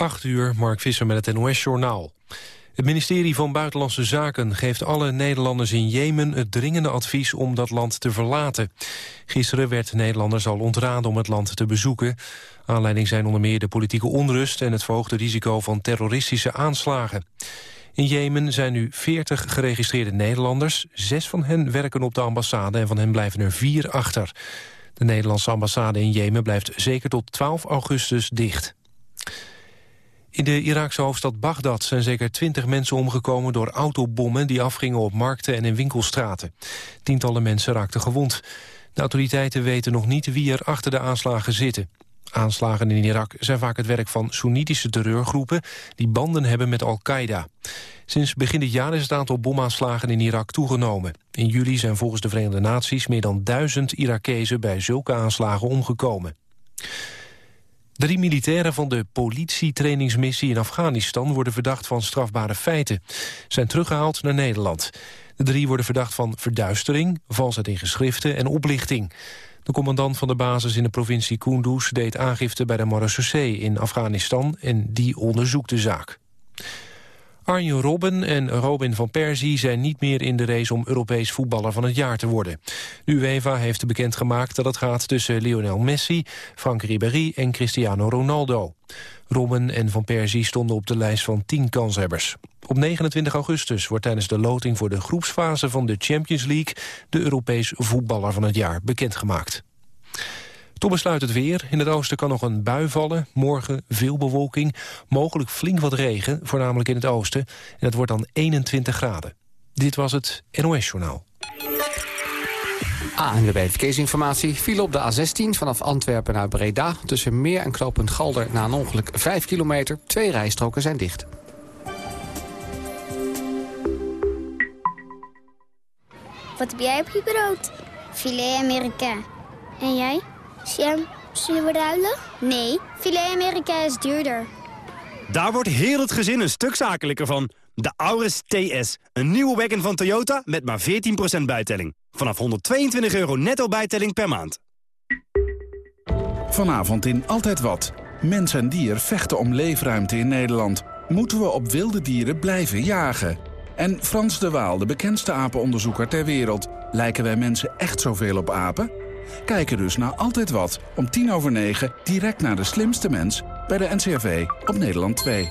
8 uur, Mark Visser met het NOS-journaal. Het ministerie van Buitenlandse Zaken geeft alle Nederlanders in Jemen... het dringende advies om dat land te verlaten. Gisteren werd Nederlanders al ontraden om het land te bezoeken. Aanleiding zijn onder meer de politieke onrust... en het verhoogde risico van terroristische aanslagen. In Jemen zijn nu 40 geregistreerde Nederlanders. Zes van hen werken op de ambassade en van hen blijven er vier achter. De Nederlandse ambassade in Jemen blijft zeker tot 12 augustus dicht. In de Iraakse hoofdstad Bagdad zijn zeker twintig mensen omgekomen door autobommen die afgingen op markten en in winkelstraten. Tientallen mensen raakten gewond. De autoriteiten weten nog niet wie er achter de aanslagen zitten. Aanslagen in Irak zijn vaak het werk van Soenitische terreurgroepen... die banden hebben met Al-Qaeda. Sinds begin dit jaar is het aantal bomaanslagen in Irak toegenomen. In juli zijn volgens de Verenigde Naties meer dan duizend Irakezen... bij zulke aanslagen omgekomen. Drie militairen van de politietrainingsmissie in Afghanistan... worden verdacht van strafbare feiten. Zijn teruggehaald naar Nederland. De drie worden verdacht van verduistering, valsheid in geschriften en oplichting. De commandant van de basis in de provincie Kunduz deed aangifte bij de marechaussee in Afghanistan... en die onderzoekt de zaak. Arjen Robben en Robin van Persie zijn niet meer in de race om Europees voetballer van het jaar te worden. De UEFA heeft bekendgemaakt dat het gaat tussen Lionel Messi, Frank Ribéry en Cristiano Ronaldo. Robben en Van Persie stonden op de lijst van 10 kanshebbers. Op 29 augustus wordt tijdens de loting voor de groepsfase van de Champions League de Europees voetballer van het jaar bekendgemaakt. Toen besluit het weer. In het oosten kan nog een bui vallen. Morgen veel bewolking. Mogelijk flink wat regen, voornamelijk in het oosten. En het wordt dan 21 graden. Dit was het NOS Journaal. ANWB Verkeersinformatie viel op de A16 vanaf Antwerpen naar Breda... tussen Meer en Knooppunt Galder na een ongeluk 5 kilometer. Twee rijstroken zijn dicht. Wat heb jij op je brood? Filet Amerika. En jij? Jam, zullen we ruilen? Nee, filet Amerika is duurder. Daar wordt heel het gezin een stuk zakelijker van. De Auris TS, een nieuwe wagon van Toyota met maar 14% bijtelling. Vanaf 122 euro netto bijtelling per maand. Vanavond in Altijd Wat. Mens en dier vechten om leefruimte in Nederland. Moeten we op wilde dieren blijven jagen? En Frans de Waal, de bekendste apenonderzoeker ter wereld. Lijken wij mensen echt zoveel op apen? Kijken dus naar Altijd Wat, om tien over negen, direct naar de slimste mens... bij de NCRV op Nederland 2.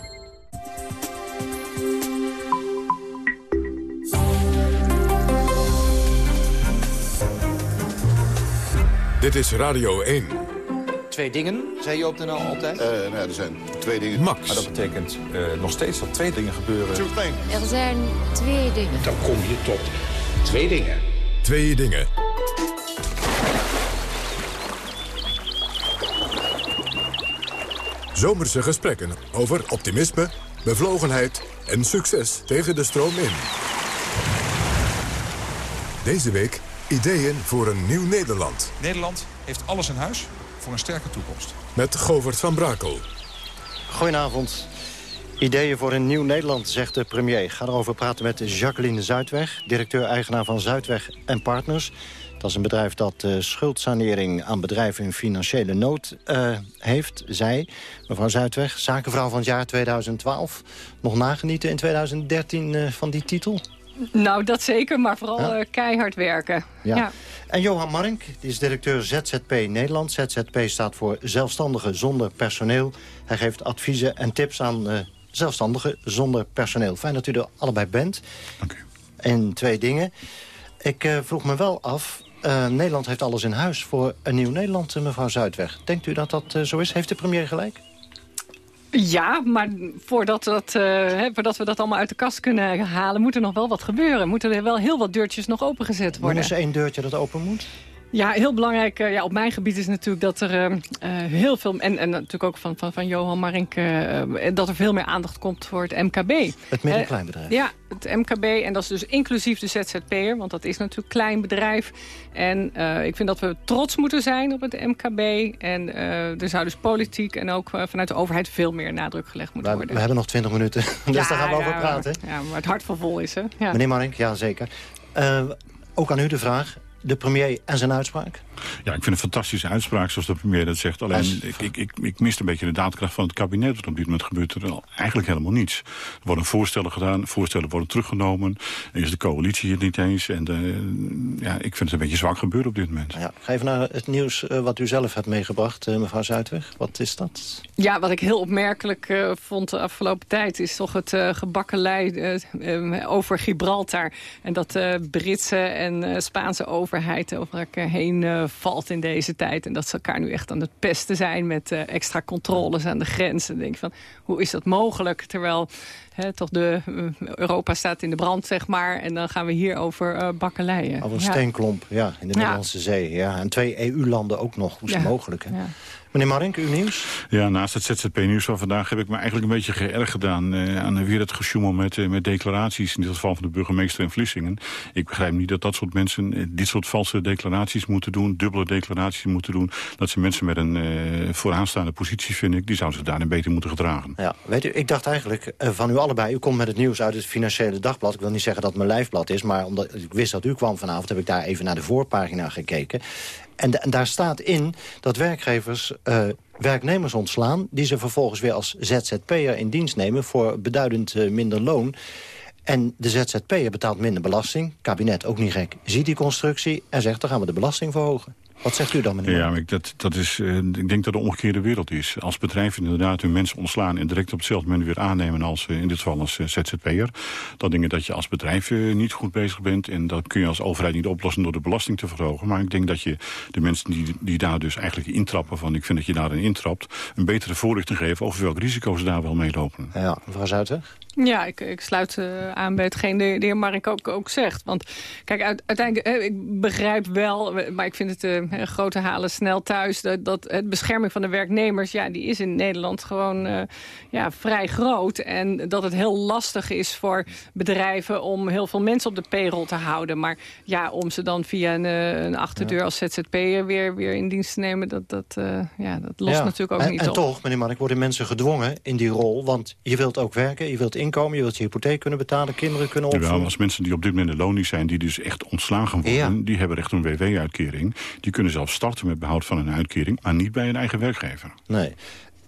Dit is Radio 1. Twee dingen, zei je op de NL altijd? Uh, nou, er zijn twee dingen. Max. Maar dat betekent uh, nog steeds dat twee dingen gebeuren. Er zijn twee dingen. Dan kom je tot twee dingen. Twee dingen. Zomerse gesprekken over optimisme, bevlogenheid en succes tegen de stroom in. Deze week ideeën voor een nieuw Nederland. Nederland heeft alles in huis voor een sterke toekomst. Met Govert van Brakel. Goedenavond. Ideeën voor een nieuw Nederland, zegt de premier. Ga erover praten met Jacqueline Zuidweg, directeur-eigenaar van Zuidweg en Partners. Dat is een bedrijf dat uh, schuldsanering aan bedrijven in financiële nood uh, heeft. Zij, mevrouw Zuidweg, zakenvrouw van het jaar 2012. Nog nagenieten in 2013 uh, van die titel? Nou, dat zeker, maar vooral ja. keihard werken. Ja. ja. En Johan Marink, die is directeur ZZP Nederland. ZZP staat voor zelfstandigen zonder personeel. Hij geeft adviezen en tips aan zelfstandigen zonder personeel. Fijn dat u er allebei bent. Dank u. En twee dingen. Ik vroeg me wel af, uh, Nederland heeft alles in huis voor een nieuw Nederland, mevrouw Zuidweg. Denkt u dat dat uh, zo is? Heeft de premier gelijk? Ja, maar voordat, dat, uh, hè, voordat we dat allemaal uit de kast kunnen halen... moet er nog wel wat gebeuren. Moeten er wel heel wat deurtjes nog opengezet worden. Noem eens één deurtje dat open moet. Ja, heel belangrijk uh, ja, op mijn gebied is natuurlijk dat er uh, heel veel... en, en natuurlijk ook van, van, van Johan Marink... Uh, dat er veel meer aandacht komt voor het MKB. Het middenkleinbedrijf. ja, het MKB. En dat is dus inclusief de ZZP'er. Want dat is natuurlijk klein bedrijf. En ik vind dat we trots moeten zijn op het MKB. En er zou dus politiek en ook vanuit de overheid... veel meer nadruk gelegd moeten we, worden. We hebben nog twintig minuten, dus ja, daar gaan we ja, over praten. Ja, maar het hart van vol is, hè. Ja. Meneer Marink, ja zeker. ook aan u de vraag de premier en zijn uitspraak? Ja, ik vind een fantastische uitspraak zoals de premier dat zegt. Alleen, ik, ik, ik, ik mist een beetje de daadkracht van het kabinet. Want op dit moment gebeurt er eigenlijk helemaal niets. Er worden voorstellen gedaan, voorstellen worden teruggenomen. Er is de coalitie hier niet eens. En de, ja, ik vind het een beetje zwak gebeuren op dit moment. Ja, ga even naar het nieuws uh, wat u zelf hebt meegebracht, uh, mevrouw Zuidweg. Wat is dat? Ja, wat ik heel opmerkelijk uh, vond de afgelopen tijd... is toch het gebakkelei over Gibraltar. En dat de Britse en Spaanse overheid over elkaar heen valt in deze tijd. En dat ze elkaar nu echt aan het pesten zijn met uh, extra controles aan de grenzen. Denk van, hoe is dat mogelijk? Terwijl hè, toch de, uh, Europa staat in de brand, zeg maar. En dan gaan we hier over uh, bakkeleien. Over een ja. steenklomp, ja, in de Middellandse ja. Zee. Ja. En twee EU-landen ook nog. Hoe is het ja. mogelijk? Hè? Meneer Marink, uw nieuws? Ja, naast het ZZP-nieuws van vandaag heb ik me eigenlijk een beetje geërgerd gedaan... Uh, aan weer het gesjoemel met, uh, met declaraties, in dit geval van de burgemeester in Vlissingen. Ik begrijp niet dat dat soort mensen uh, dit soort valse declaraties moeten doen... dubbele declaraties moeten doen. Dat ze mensen met een vooraanstaande positie, vind ik... die zouden zich daarin beter moeten gedragen. Ja, weet u, ik dacht eigenlijk van u allebei... u komt met het nieuws uit het Financiële Dagblad. Ik wil niet zeggen dat het mijn lijfblad is... maar omdat ik wist dat u kwam vanavond... heb ik daar even naar de voorpagina gekeken. En, en, daar staat in dat werkgevers uh, werknemers ontslaan... die ze vervolgens weer als ZZP'er in dienst nemen... voor beduidend uh, minder loon. En de ZZP'er betaalt minder belasting. Kabinet ook niet gek. Ziet die constructie en zegt... dan gaan we de belasting verhogen. Wat zegt u dan, meneer? Ja, maar dat, dat is, uh, ik denk dat de omgekeerde wereld is. Als bedrijven inderdaad hun mensen ontslaan... en direct op hetzelfde moment weer aannemen als uh, in dit geval als uh, ZZP'er... dan denk ik dat je als bedrijf niet goed bezig bent... en dat kun je als overheid niet oplossen door de belasting te verhogen. Maar ik denk dat je de mensen die, die daar dus eigenlijk intrappen... van ik vind dat je daarin intrapt... een betere voorlichting geven over welke risico's daar wel meelopen. Ja, mevrouw Zuidweg? Ja, ik, ik sluit aan bij hetgeen de, de heer Mark ook, ook zegt. Want kijk, uit, uiteindelijk, eh, ik begrijp wel, maar ik vind het grote halen snel thuis... dat, dat het bescherming van de werknemers, ja, die is in Nederland gewoon uh, ja, vrij groot. En dat het heel lastig is voor bedrijven om heel veel mensen op de payroll te houden. Maar ja, om ze dan via een, een achterdeur als ZZP'er weer, weer in dienst te nemen... dat, dat, ja, dat lost ja. natuurlijk ook en, niet en op. En toch, meneer Mark, worden mensen gedwongen in die rol. Want je wilt ook werken, je wilt inkomen, je wilt je hypotheek kunnen betalen, kinderen kunnen opvoeden. Ja, als mensen die op dit moment in loondienst zijn, die dus echt ontslagen worden, ja. die hebben recht op een WW-uitkering. Die kunnen zelfs starten met behoud van een uitkering, maar niet bij een eigen werkgever. Nee.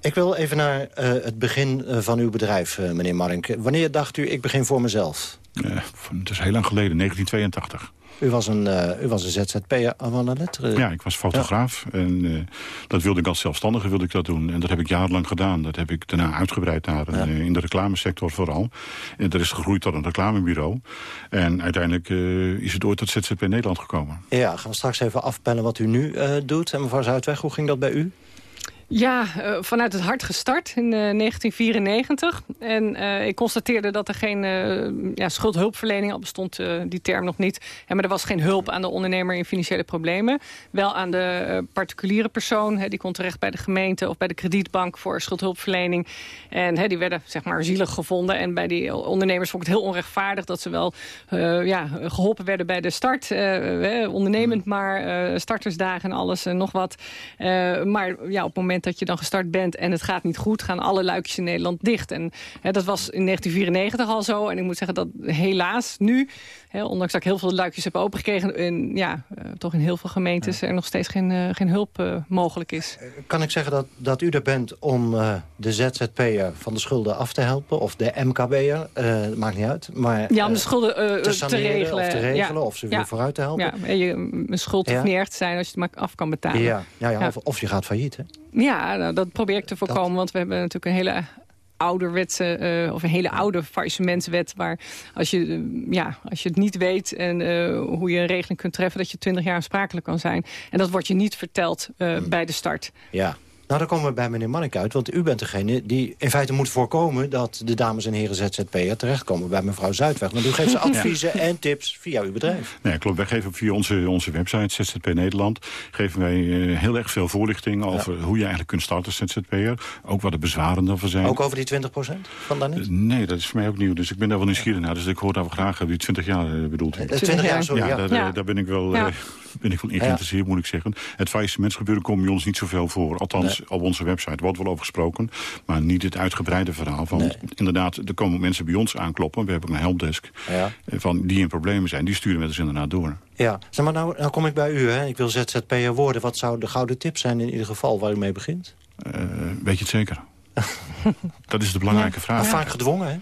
Ik wil even naar uh, het begin uh, van uw bedrijf, uh, meneer Marink. Wanneer dacht u, ik begin voor mezelf? het is heel lang geleden, 1982. U was een, uh, u was een ZZP'er avant la lettre. Ja, ik was fotograaf. Ja. En uh, dat wilde ik als zelfstandige wilde ik dat doen. En dat heb ik jarenlang gedaan. Dat heb ik daarna uitgebreid naar ja. in de reclamesector vooral. En dat is gegroeid tot een reclamebureau. En uiteindelijk is het ooit tot ZZP Nederland gekomen. Ja, gaan we straks even afpellen wat u nu doet. En mevrouw Zuidweg, hoe ging dat bij u? Ja, uh, vanuit het hart gestart in uh, 1994. En uh, ik constateerde dat er geen ja, schuldhulpverlening, al bestond die term nog niet. Maar er was geen hulp aan de ondernemer in financiële problemen. Wel aan de particuliere persoon. Hè, die kon terecht bij de gemeente of bij de kredietbank voor schuldhulpverlening. En hè, die werden zeg maar zielig gevonden. En bij die ondernemers vond ik het heel onrechtvaardig dat ze wel ja, geholpen werden bij de start. ondernemend maar, startersdagen en alles en nog wat. maar ja, op het moment dat je dan gestart bent en het gaat niet goed... gaan alle luikjes in Nederland dicht. En hè, dat was in 1994 al zo. En ik moet zeggen dat helaas nu, ondanks dat ik heel veel luikjes heb opengekregen... In, ja, uh, toch in heel veel gemeentes ja. er nog steeds geen, uh, geen hulp uh, mogelijk is. Kan ik zeggen dat, dat u er bent om de ZZP'er van de schulden af te helpen? Of de MKB'er? maakt niet uit. Maar, ja, om de schulden te, te, regelen. Of te regelen, ja. of ze weer ja. vooruit te helpen. Ja, je, een schuld hoeft niet erg te zijn als je het maar af kan betalen. Ja, ja, ja, Of, of je gaat failliet, hè? Ja, nou, dat probeer ik te voorkomen. Dat... Want we hebben natuurlijk een hele ouderwetse uh, of een hele oude faillissementswet waar als je, uh, ja, als je het niet weet en uh, hoe je een regeling kunt treffen dat je 20 jaar aansprakelijk kan zijn. En dat wordt je niet verteld hmm. bij de start. Ja. Nou, dan komen we bij meneer Mannik uit. Want u bent degene die in feite moet voorkomen... dat de dames en heren ZZP'er terechtkomen bij mevrouw Zuidweg. Want u geeft ze adviezen ja. en tips via uw bedrijf. Nee, klopt. Wij geven via onze, onze website ZZP Nederland... geven wij uh, heel erg veel voorlichting over ja. hoe je eigenlijk kunt starten als ZZP'er. Ook wat de bezwaren daarvan zijn. Ook over die 20% van daarnet? Uh, nee, dat is voor mij ook nieuw. Dus ik ben daar wel nieuwsgierig naar. Dus ik hoor daar wel graag die 20 jaar uh, bedoeld. Uh, 20 jaar, sorry. Ja, ja. Daar, daar, ben ik wel... ben ik in geïnteresseerd, moet ik zeggen. Het faillissementsgebeuren komt bij ons niet zoveel voor. Althans, op onze website wordt wel over gesproken. Maar niet het uitgebreide verhaal. Van, Inderdaad, er komen mensen bij ons aankloppen. We hebben een helpdesk. Ja. Van, die in problemen zijn. Die sturen we dus inderdaad door. Ja, zeg maar nou, nou kom ik bij u. Hè. Ik wil ZZP'er worden. Wat zou de gouden tip zijn in ieder geval waar u mee begint? Uh, weet je het zeker? dat is de belangrijke vraag. Maar vaak gedwongen, hè?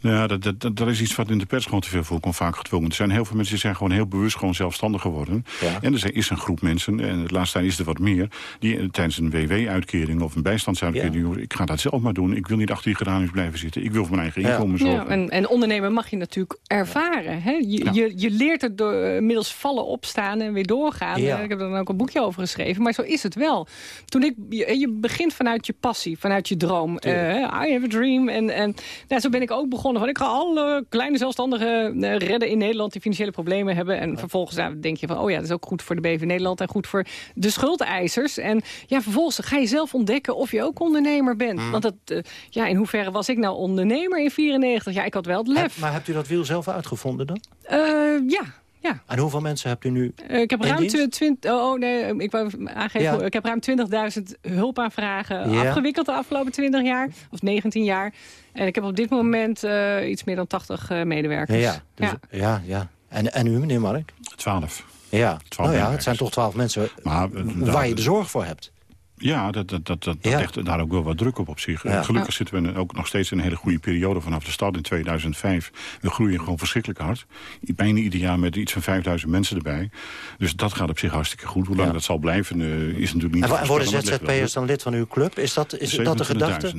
Ja, dat, dat, dat, is iets wat in de pers gewoon te veel voorkomt, vaak gedwongen. Er zijn heel veel mensen die zijn gewoon heel bewust gewoon zelfstandig geworden. En er is een groep mensen, en de laatste tijd is er wat meer... die tijdens een WW-uitkering of een bijstandsuitkering... ik ga dat zelf maar doen, ik wil niet achter die geraniums blijven zitten. Ik wil voor mijn eigen inkomen zorgen. Ja, en, en ondernemen mag je natuurlijk ervaren. Hè? Je, je, je, leert het door eh, middels vallen, opstaan en weer doorgaan. Ik heb er dan ook een boekje over geschreven, maar zo is het wel. Toen ik, je, begint vanuit je passie, vanuit je droom. Uh, I have a dream. En, en nou, zo ben ik ook begonnen van ik ga alle kleine zelfstandigen eh, redden in Nederland die financiële problemen hebben. En vervolgens nou, denk je van, oh ja, dat is ook goed voor de BV Nederland en goed voor de schuldeisers. En ja, vervolgens ga je zelf ontdekken of je ook ondernemer bent. Mm. Want dat, uh, ja, in hoeverre was ik nou ondernemer in 94? Ja, ik had wel het lef. maar hebt u dat wiel zelf uitgevonden dan? Uh, ja, ja. En hoeveel mensen hebt u nu uh, Ik heb ruim 20... Oh, oh, nee, ik wou aangeven. Ik heb ruim 20.000 hulpaanvragen afgewikkeld de afgelopen 20 jaar. Of 19 jaar. En ik heb op dit moment uh, iets meer dan 80 uh, medewerkers. Ja, dus, ja. ja, ja. En, en u, meneer Mark? 12. Ja, 12 nou ja, het zijn toch 12 mensen maar, waar je de zorg voor hebt. Ja, dat, dat, dat, dat, legt daar ook wel wat druk op op zich. Gelukkig zitten we ook nog steeds in een hele goede periode vanaf de start in 2005. We groeien gewoon verschrikkelijk hard. Bijna ieder jaar met iets van 5000 mensen erbij. Dus dat gaat op zich hartstikke goed. Hoe lang dat zal blijven uh, is natuurlijk niet... En, en worden ZZP'ers dan lid van uw club? Is dat, is dat de gedachte?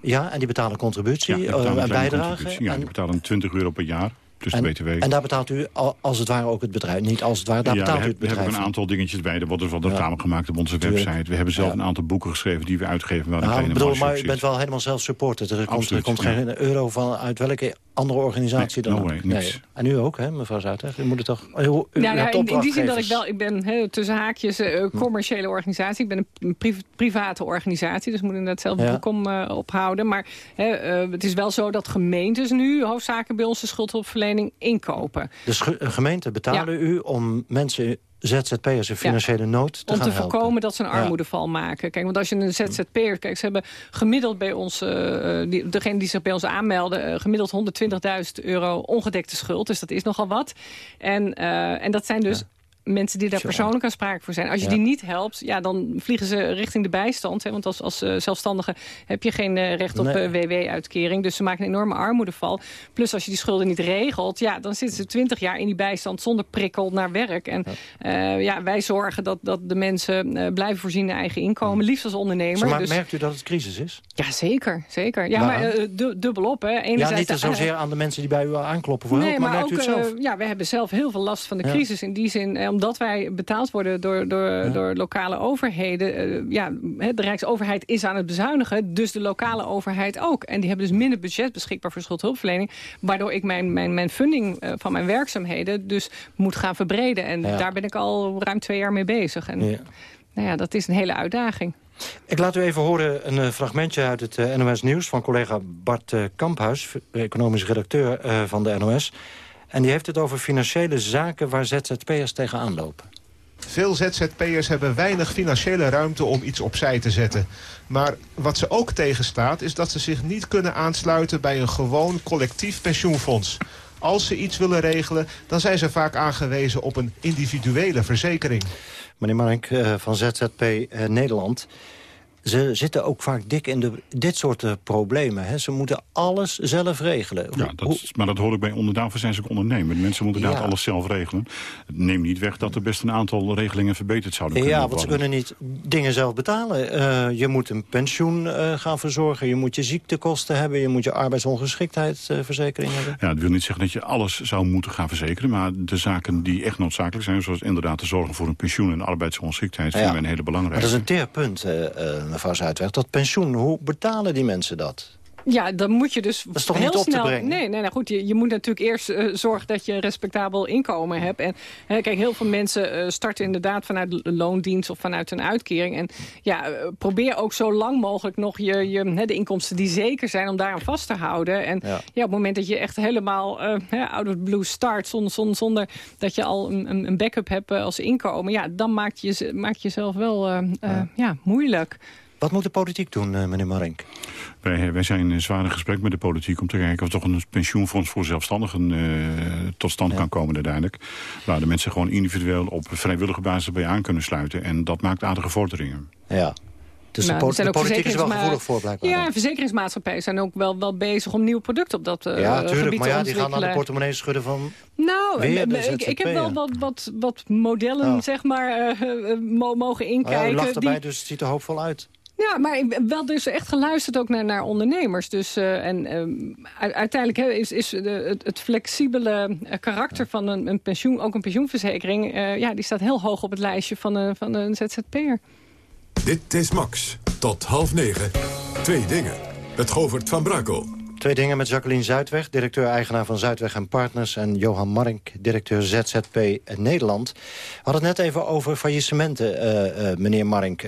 Ja, en die betalen contributie ja, en bijdrage? Ja, die betalen 20 euro per jaar en, BTW. En daar betaalt u als het ware ook het bedrijf. Niet als het ware, daar betaalt u het bedrijf. we hebben een aantal dingetjes bij. Er wordt dus wat reclame gemaakt op onze website. We hebben zelf een aantal boeken geschreven die we uitgeven. Waar nou, bedoel, maar u bent wel helemaal zelf supporter. Er komt, er komt geen euro van uit welke andere organisatie dan no way, En u ook, hè, mevrouw Zuidweg? U moet het toch... U, u, ja, ja, in, die zin dat ik wel... Ik ben tussen haakjes uh, commerciële organisatie. Ik ben een private organisatie. Dus moet inderdaad zelf een boek om uh, ophouden. Maar uh, het is wel zo dat gemeentes nu hoofdzakelijk bij ons de schuldhulpverlening inkopen. Dus gemeenten betalen u om mensen ZZP'ers in financiële nood te Om te voorkomen dat ze een armoedeval maken. Kijk, want als je een ZZP'er... Kijk, ze hebben gemiddeld bij ons... Uh, die, degene die zich bij ons aanmelden... Uh, gemiddeld 120.000 euro ongedekte schuld. Dus dat is nogal wat. En, uh, en dat zijn dus mensen die daar persoonlijk aan sprake voor zijn. Als je die niet helpt, ja, dan vliegen ze richting de bijstand. Hè, want als, als uh, zelfstandige heb je geen uh, recht op nee. uh, WW-uitkering. Dus ze maken een enorme armoedeval. Plus als je die schulden niet regelt, ja, dan zitten ze twintig jaar in die bijstand zonder prikkel naar werk. En ja, ja wij zorgen dat, dat de mensen blijven voorzien in eigen inkomen. Liefst als ondernemer. Maar dus... merkt u dat het crisis is? Ja, zeker. zeker. Ja, maar, maar dubbelop. Hè. Enerzijds ja, niet zozeer aan de mensen die bij u aankloppen voor nee, hulp, maar, maar merkt ook, u het zelf? ja, we hebben zelf heel veel last van de crisis. In die zin omdat wij betaald worden door, door, door lokale overheden... Uh, ja, de Rijksoverheid is aan het bezuinigen, dus de lokale overheid ook. En die hebben dus minder budget beschikbaar voor schuldhulpverlening... waardoor ik mijn, mijn, mijn funding uh, van mijn werkzaamheden dus moet gaan verbreden. En ja. daar ben ik al ruim twee jaar mee bezig. En ja. Nou ja, dat is een hele uitdaging. Ik laat u even horen een uh, fragmentje uit het NOS Nieuws... van collega Bart Kamphuis, economisch redacteur van de NOS... En die heeft het over financiële zaken waar ZZP'ers tegenaan lopen. Veel ZZP'ers hebben weinig financiële ruimte om iets opzij te zetten. Maar wat ze ook tegenstaat is dat ze zich niet kunnen aansluiten bij een gewoon collectief pensioenfonds. Als ze iets willen regelen, dan zijn ze vaak aangewezen op een individuele verzekering. Meneer Mark uh, van ZZP uh, Nederland ze zitten ook vaak dik in de, dit soort uh, problemen. Hè. Ze moeten alles zelf regelen. Ja, dat, maar dat hoor ik bij onder, daarvoor zijn ze ook ondernemer. Mensen moeten ja. alles zelf regelen. Neem niet weg dat er best een aantal regelingen verbeterd zouden kunnen worden. Ja, want ze kunnen niet dingen zelf betalen. Uh, je moet een pensioen uh, gaan verzorgen. Je moet je ziektekosten hebben. Je moet je arbeidsongeschiktheidsverzekering hebben. Ja, dat wil niet zeggen dat je alles zou moeten gaan verzekeren. Maar de zaken die echt noodzakelijk zijn... zoals inderdaad de zorgen voor een pensioen en arbeidsongeschiktheid... vinden wij een hele belangrijke. Maar dat is een teerpunt, mevrouw Zuidweg. Dat pensioen, hoe betalen die mensen dat? Ja, dan moet je dus dat is toch heel niet op snel... te brengen? Nee, nee nou goed, je, je moet natuurlijk eerst uh, zorgen dat je een respectabel inkomen hebt. En hè, kijk, heel veel mensen uh, starten inderdaad vanuit de loondienst of vanuit een uitkering. En ja, uh, probeer ook zo lang mogelijk nog je, je, hè, de inkomsten die zeker zijn om daaraan vast te houden. En ja. ja op het moment dat je echt helemaal out of the blue start, zonder, zonder, zonder dat je al een, een backup hebt als inkomen, ja, dan maak je, maak je jezelf wel ja. ja, moeilijk. Wat moet de politiek doen, uh, meneer Marink? Wij, wij zijn in zwaar gesprek met de politiek om te kijken of toch een pensioenfonds voor zelfstandigen uh, tot stand ja. kan komen uiteindelijk. Waar de mensen gewoon individueel op vrijwillige basis bij aan kunnen sluiten. En dat maakt aardige vorderingen. Ja. Dus nou, de, de politiek is wel gevoelig voor blijkbaar. Ja, verzekeringsmaatschappijen zijn ook wel, wel bezig om nieuwe producten op dat uh, ja, tuurlijk, gebied maar ja, die gaan aan de portemonnee schudden van... Nou, ik, ik heb wel wat, wat, wat modellen, oh. zeg maar, uh, mogen inkijken. Oh ja, u lacht erbij, die... dus het ziet er hoopvol uit. Ja, maar ik wel dus echt geluisterd ook naar, naar ondernemers. Dus, uh, en um, uiteindelijk he, is, is de, het, het, flexibele karakter van een, een, pensioen, ook een pensioenverzekering... Uh, ja, die staat heel hoog op het lijstje van, een, van een ZZP'er. Dit is Max. Tot half negen. Twee dingen. Het Govert van Brakel. Twee dingen met Jacqueline Zuidweg, directeur-eigenaar van Zuidweg en Partners... en Johan Marink, directeur ZZP Nederland. We hadden het net even over faillissementen, uh, uh, meneer Marink.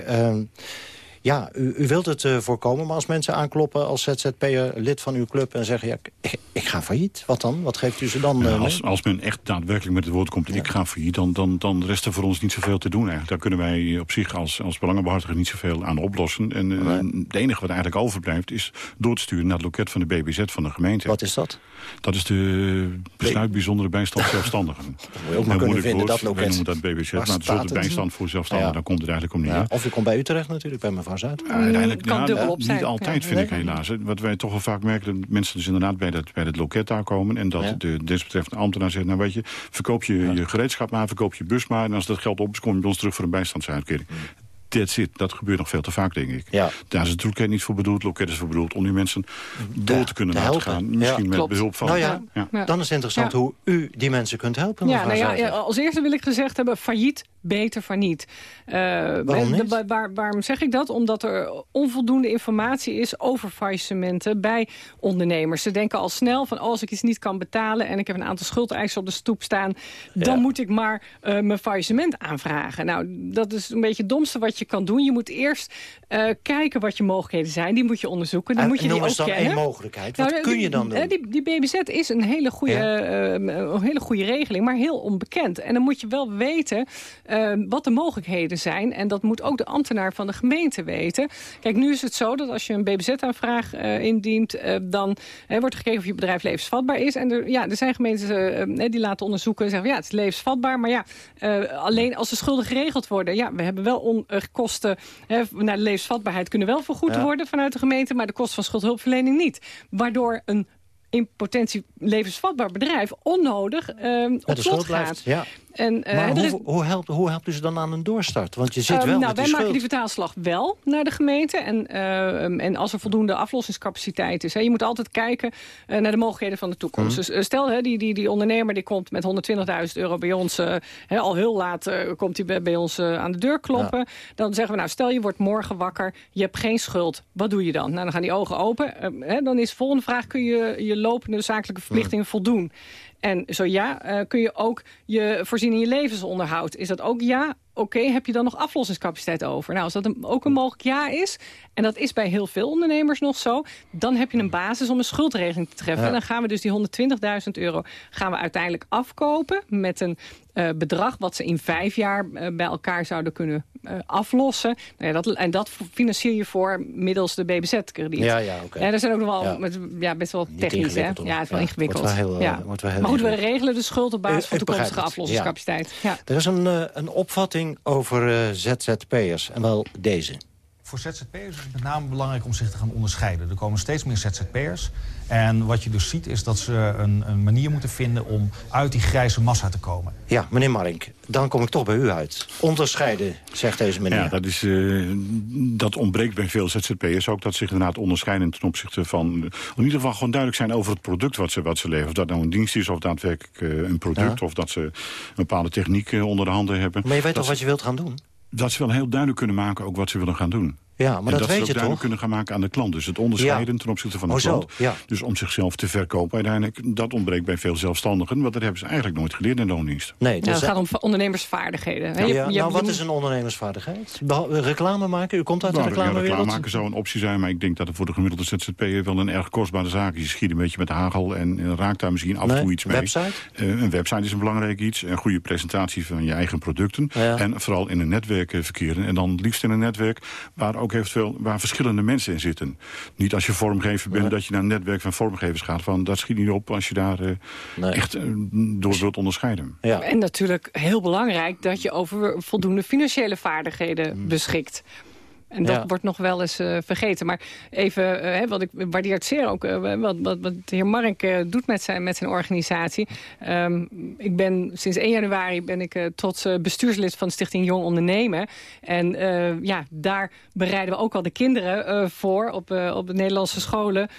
Ja, u, u, wilt het uh, voorkomen, maar als mensen aankloppen als ZZP'er lid van uw club en zeggen, ja, ik, ik, ga failliet, wat dan? Wat geeft u ze dan? Ja, als, als, men echt daadwerkelijk met het woord komt, ja. ik ga failliet, dan, dan, dan rest er voor ons niet zoveel te doen eigenlijk. Daar kunnen wij op zich als, als belangenbehartiger niet zoveel aan oplossen. En uh, nee. het enige wat eigenlijk overblijft is door te sturen naar het loket van de BBZ van de gemeente. Wat is dat? Dat is de besluit bijzondere bijstand zelfstandigen. Dat moet je ook maar kunnen vinden, dat loket. Wij noemen dat BBZ, maar het is de bijstand voor zelfstandigen, daar komt het eigenlijk om neer. Of u komt bij Utrecht natuurlijk, bij mevrouw Zuid. Ja, uiteindelijk ja, niet altijd, vind ik helaas. Wat wij toch wel vaak merken, dat mensen dus inderdaad bij dat, bij dat loket daar komen... en dat ja. de desbetreffende ambtenaar zegt, nou weet je... verkoop je ja. je gereedschap maar, verkoop je bus maar... en als dat geld op is, kom je bij ons terug voor een bijstandsuitkering. That's it. Dat gebeurt nog veel te vaak, denk ik. Ja. Daar is het loket niet voor bedoeld. Loket is voor bedoeld om die mensen door te kunnen te laten gaan. Misschien ja, met klopt. behulp van... Nou ja, ja, dan is het interessant hoe u die mensen kunt helpen. Ja, nou ja, als eerste wil ik gezegd hebben, failliet beter van niet. Uh, waarom, niet? De, waar, waarom zeg ik dat? Omdat er onvoldoende informatie is over faillissementen bij ondernemers. Ze denken al snel van, oh, als ik iets niet kan betalen... en ik heb een aantal schuldeisen op de stoep staan... dan ja. moet ik maar uh, mijn faillissement aanvragen. Nou, dat is een beetje het domste wat je kan doen. Je moet eerst uh, kijken wat je mogelijkheden zijn. Die moet je onderzoeken. Die en, moet je die ook dan kennen. één mogelijkheid. Wat nou, kun die, je dan doen? Die, die BBZ is een hele goede, ja. een hele goede regeling, maar heel onbekend. En dan moet je wel weten... Uh, wat de mogelijkheden zijn. En dat moet ook de ambtenaar van de gemeente weten. Kijk, nu is het zo dat als je een BBZ-aanvraag uh, indient... Uh, dan wordt gekeken of je bedrijf levensvatbaar is. En er, ja, er zijn gemeenten die laten onderzoeken en zeggen... ja, het is levensvatbaar, maar ja, alleen als de schulden geregeld worden... ja, we hebben wel kosten naar de levensvatbaarheid... kunnen wel vergoed ja. worden vanuit de gemeente... maar de kosten van schuldhulpverlening niet. Waardoor een in potentie levensvatbaar bedrijf onnodig uh, op slot gaat. Ja. En, uh, maar hoe, is... hoe, helpt, hoe helpt u ze dan aan een doorstart? Want je zit wel uh, nou, met wij die maken die vertaalslag wel naar de gemeente. En, uh, en als er voldoende aflossingscapaciteit is. Hè, je moet altijd kijken naar de mogelijkheden van de toekomst. Mm. Dus stel, hè, die, die, die ondernemer die komt met 120.000 euro bij ons. Hè, al heel laat komt hij bij, bij ons aan de deur kloppen. Ja. Dan zeggen we, nou stel je wordt morgen wakker. Je hebt geen schuld. Wat doe je dan? Nou, dan gaan die ogen open. Hè, dan is de volgende vraag, kun je je lopende zakelijke verplichtingen mm. voldoen? En zo ja, uh, kun je ook je voorzien in je levensonderhoud. Is dat ook ja? Oké, okay, heb je dan nog aflossingscapaciteit over? Nou, als dat een, ook een mogelijk ja is, en dat is bij heel veel ondernemers nog zo... dan heb je een basis om een schuldregeling te treffen. Ja. En dan gaan we dus die 120.000 euro gaan we uiteindelijk afkopen... met een uh, bedrag wat ze in vijf jaar uh, bij elkaar zouden kunnen uh, aflossen. Nou ja, dat, en dat financier je voor middels de BBZ-krediet. Ja, ja, oké. Okay. En dat zijn ook nog wel ja. Met, ja, best wel Niet technisch, hè? Ja, het is wel ja, ingewikkeld. Wordt wel heel, ja. wordt wel heel maar goed, we regelen de schuld op basis van toekomstige aflossingscapaciteit. Ja. Er is een, een opvatting over ZZP'ers, en wel deze. Voor ZZP'ers is het met name belangrijk om zich te gaan onderscheiden. Er komen steeds meer ZZP'ers. En wat je dus ziet is dat ze een, een, manier moeten vinden om uit die grijze massa te komen. Ja, meneer Marink, dan kom ik toch bij u uit. Onderscheiden, zegt deze meneer. Ja, dat, is, uh, dat ontbreekt bij veel ZZP'ers ook. Dat zich inderdaad onderscheiden ten opzichte van... in ieder geval gewoon duidelijk zijn over het product wat ze, wat ze leveren. Of dat nou een dienst is of daadwerkelijk uh, een product. Ja. Of dat ze een bepaalde techniek uh, onder de handen hebben. Maar je weet dat toch wat je wilt gaan doen? Dat ze wel heel duidelijk kunnen maken ook wat ze willen gaan doen. Ja, maar en dat, dat weet ze ook je duidelijk toch? kunnen gaan maken aan de klant. Dus het onderscheiden ten opzichte van de Oh, zo, klant. ja. Dus om zichzelf te verkopen uiteindelijk, dat ontbreekt bij veel zelfstandigen. Want dat hebben ze eigenlijk nooit geleerd in de loondienst. Nee, Nou, dus het gaat om ondernemersvaardigheden. hè. Ja, Je- ja, je- nou, wat is een ondernemersvaardigheid? Beha- Reclame maken? U komt uit de Nou, ja, reclamewereld? reclame maken zou een optie zijn, maar ik denk dat het voor de gemiddelde ZZP'er wel een erg kostbare zaak is. Je schiet een beetje met de hagel en raakt daar misschien af en Nee, toe iets mee. website? Eh, een website is een belangrijk iets. Een goede presentatie van je eigen producten. En vooral in een netwerk eh, verkeren. En dan liefst in een netwerk waar ook eventueel waar verschillende mensen in zitten. Niet als je vormgever bent dat je naar een netwerk van vormgevers gaat. Van, dat schiet niet op als je daar eh, echt eh, door wilt onderscheiden. En natuurlijk heel belangrijk dat je over voldoende financiële vaardigheden beschikt. En dat Ja. wordt nog wel eens eh, vergeten. Maar even, eh, hè, wat ik waardeer het zeer ook... eh, wat, wat, wat de heer Mark eh, doet met zijn, met zijn organisatie. Ehm, ik ben sinds 1 januari ben ik eh, trots eh, bestuurslid van Stichting Jong Ondernemen. En eh, ja, daar bereiden we ook al de kinderen eh, voor... op, eh, op de Nederlandse scholen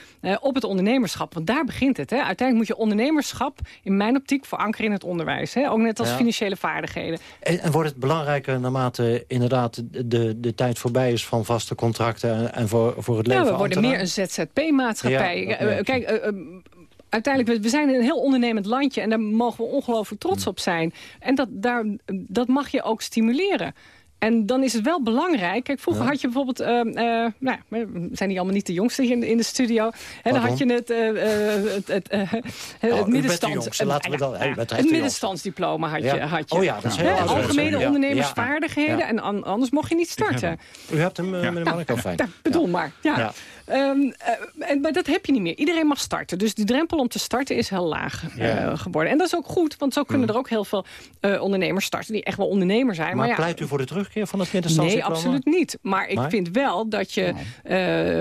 op het ondernemerschap. Want daar begint het. Hè. Uiteindelijk moet je ondernemerschap in mijn optiek verankeren in het onderwijs. Hè. Ook net als Ja. financiële vaardigheden. En, en wordt het belangrijker naarmate inderdaad de, de tijd voorbij is van vaste contracten en, en voor, voor het leven Ja, we worden meer een ZZP-maatschappij. Ja, Eh. Kijk, eh, eh, uiteindelijk, we- we zijn een heel ondernemend landje... en daar mogen we ongelooflijk trots op zijn. En dat, daar, dat mag je ook stimuleren. En dan is het wel belangrijk. Kijk, vroeger had je bijvoorbeeld... eh, eh, nou, ja, we zijn die allemaal niet de jongste hier in, in de studio. Hè, dan had je het, eh, eh, het, het, het laten we dan- ja, het middenstandsdiploma had je. Ja. Had je. Oh ja, dat is heel Hè. Algemene Ja. ondernemersvaardigheden. Ja. En an- anders mocht je niet starten. U hebt hem, eh, meneer Mark, fijn. Ja, bedoel maar. Ja. En, maar dat heb je niet meer. Iedereen mag starten. Dus de drempel om te starten is heel laag eh, Ja. geworden. En dat is ook goed, want zo kunnen er ook heel veel eh, ondernemers starten... die echt wel ondernemer zijn. Maar, Maar, ja, pleit u voor de terugkeer van het Nee, middenstandsdiploma? absoluut niet. Maar ik Maar? vind wel dat je eh,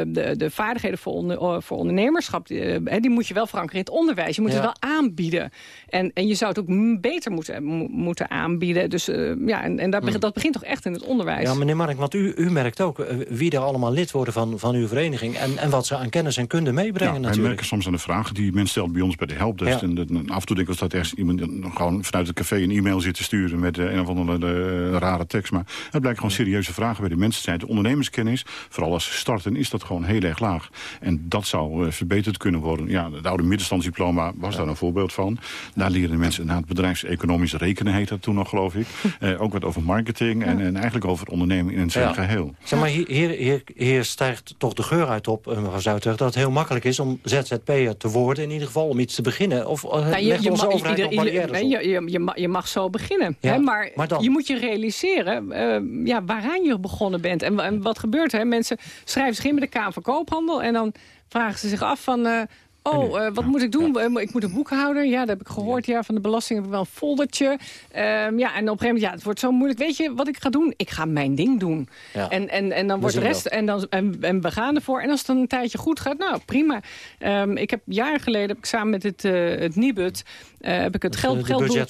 de, de vaardigheden voor, onder- voor ondernemerschap... Die, die moet je wel verankeren in het onderwijs. Je moet Ja. het wel aanbieden. En, en je zou het ook beter moeten, mo- moeten aanbieden. Dus ja, en, en dat, begint, dat begint toch echt in het onderwijs. Ja, meneer Mark, want u, u merkt ook wie er allemaal lid worden van, van uw vereniging... En, en wat ze aan kennis en kunde meebrengen Ja, wij natuurlijk. merken soms aan de vragen die men stelt bij ons bij de helpdesk. Ja. En, af en toe denk ik dat ergens iemand gewoon vanuit het café een e-mail zit te sturen met eh, een of andere eh, rare tekst. Maar het blijkt gewoon serieuze vragen bij de mensen zijn. De ondernemerskennis, vooral als ze starten, is dat gewoon heel erg laag. En dat zou eh, verbeterd kunnen worden. Ja, het oude middenstandsdiploma was daar een voorbeeld van. Daar leren de mensen na het bedrijfseconomisch rekenen, heet dat toen nog, geloof ik. Eh, ook wat over marketing en, en eigenlijk over ondernemen in zijn geheel. Zeg maar, hier, hier, hier stijgt toch de geur uit op, eh, mevrouw Zuidweg... dat het heel makkelijk is om ZZP'er te worden, in ieder geval om iets te beginnen. Of uh, Nou, onze overheid ieder- ieder- je, je, je, ma- je mag zo beginnen. Ja, hè, maar je moet je realiseren eh, ja, waaraan je begonnen bent. En, wa- en wat gebeurt er? Mensen schrijven zich in bij de Kamer van Koophandel... en dan vragen ze zich af van... eh, Oh, eh, wat moet ik doen? Eh, Ik moet een boekhouder. Ja, dat heb ik gehoord. Ja, van de belasting heb ik wel een foldertje. Ehm, ja, en op een gegeven moment, ja, het wordt zo moeilijk. Weet je wat ik ga doen? Ik ga mijn ding doen. Ja. En, en, en dan We wordt de rest... En, dan, en, en we gaan ervoor. En als het dan een tijdje goed gaat, nou, prima. Ehm, ik heb jaren geleden, heb ik samen met het, eh het Nibud... heb ik het geld, geldboek...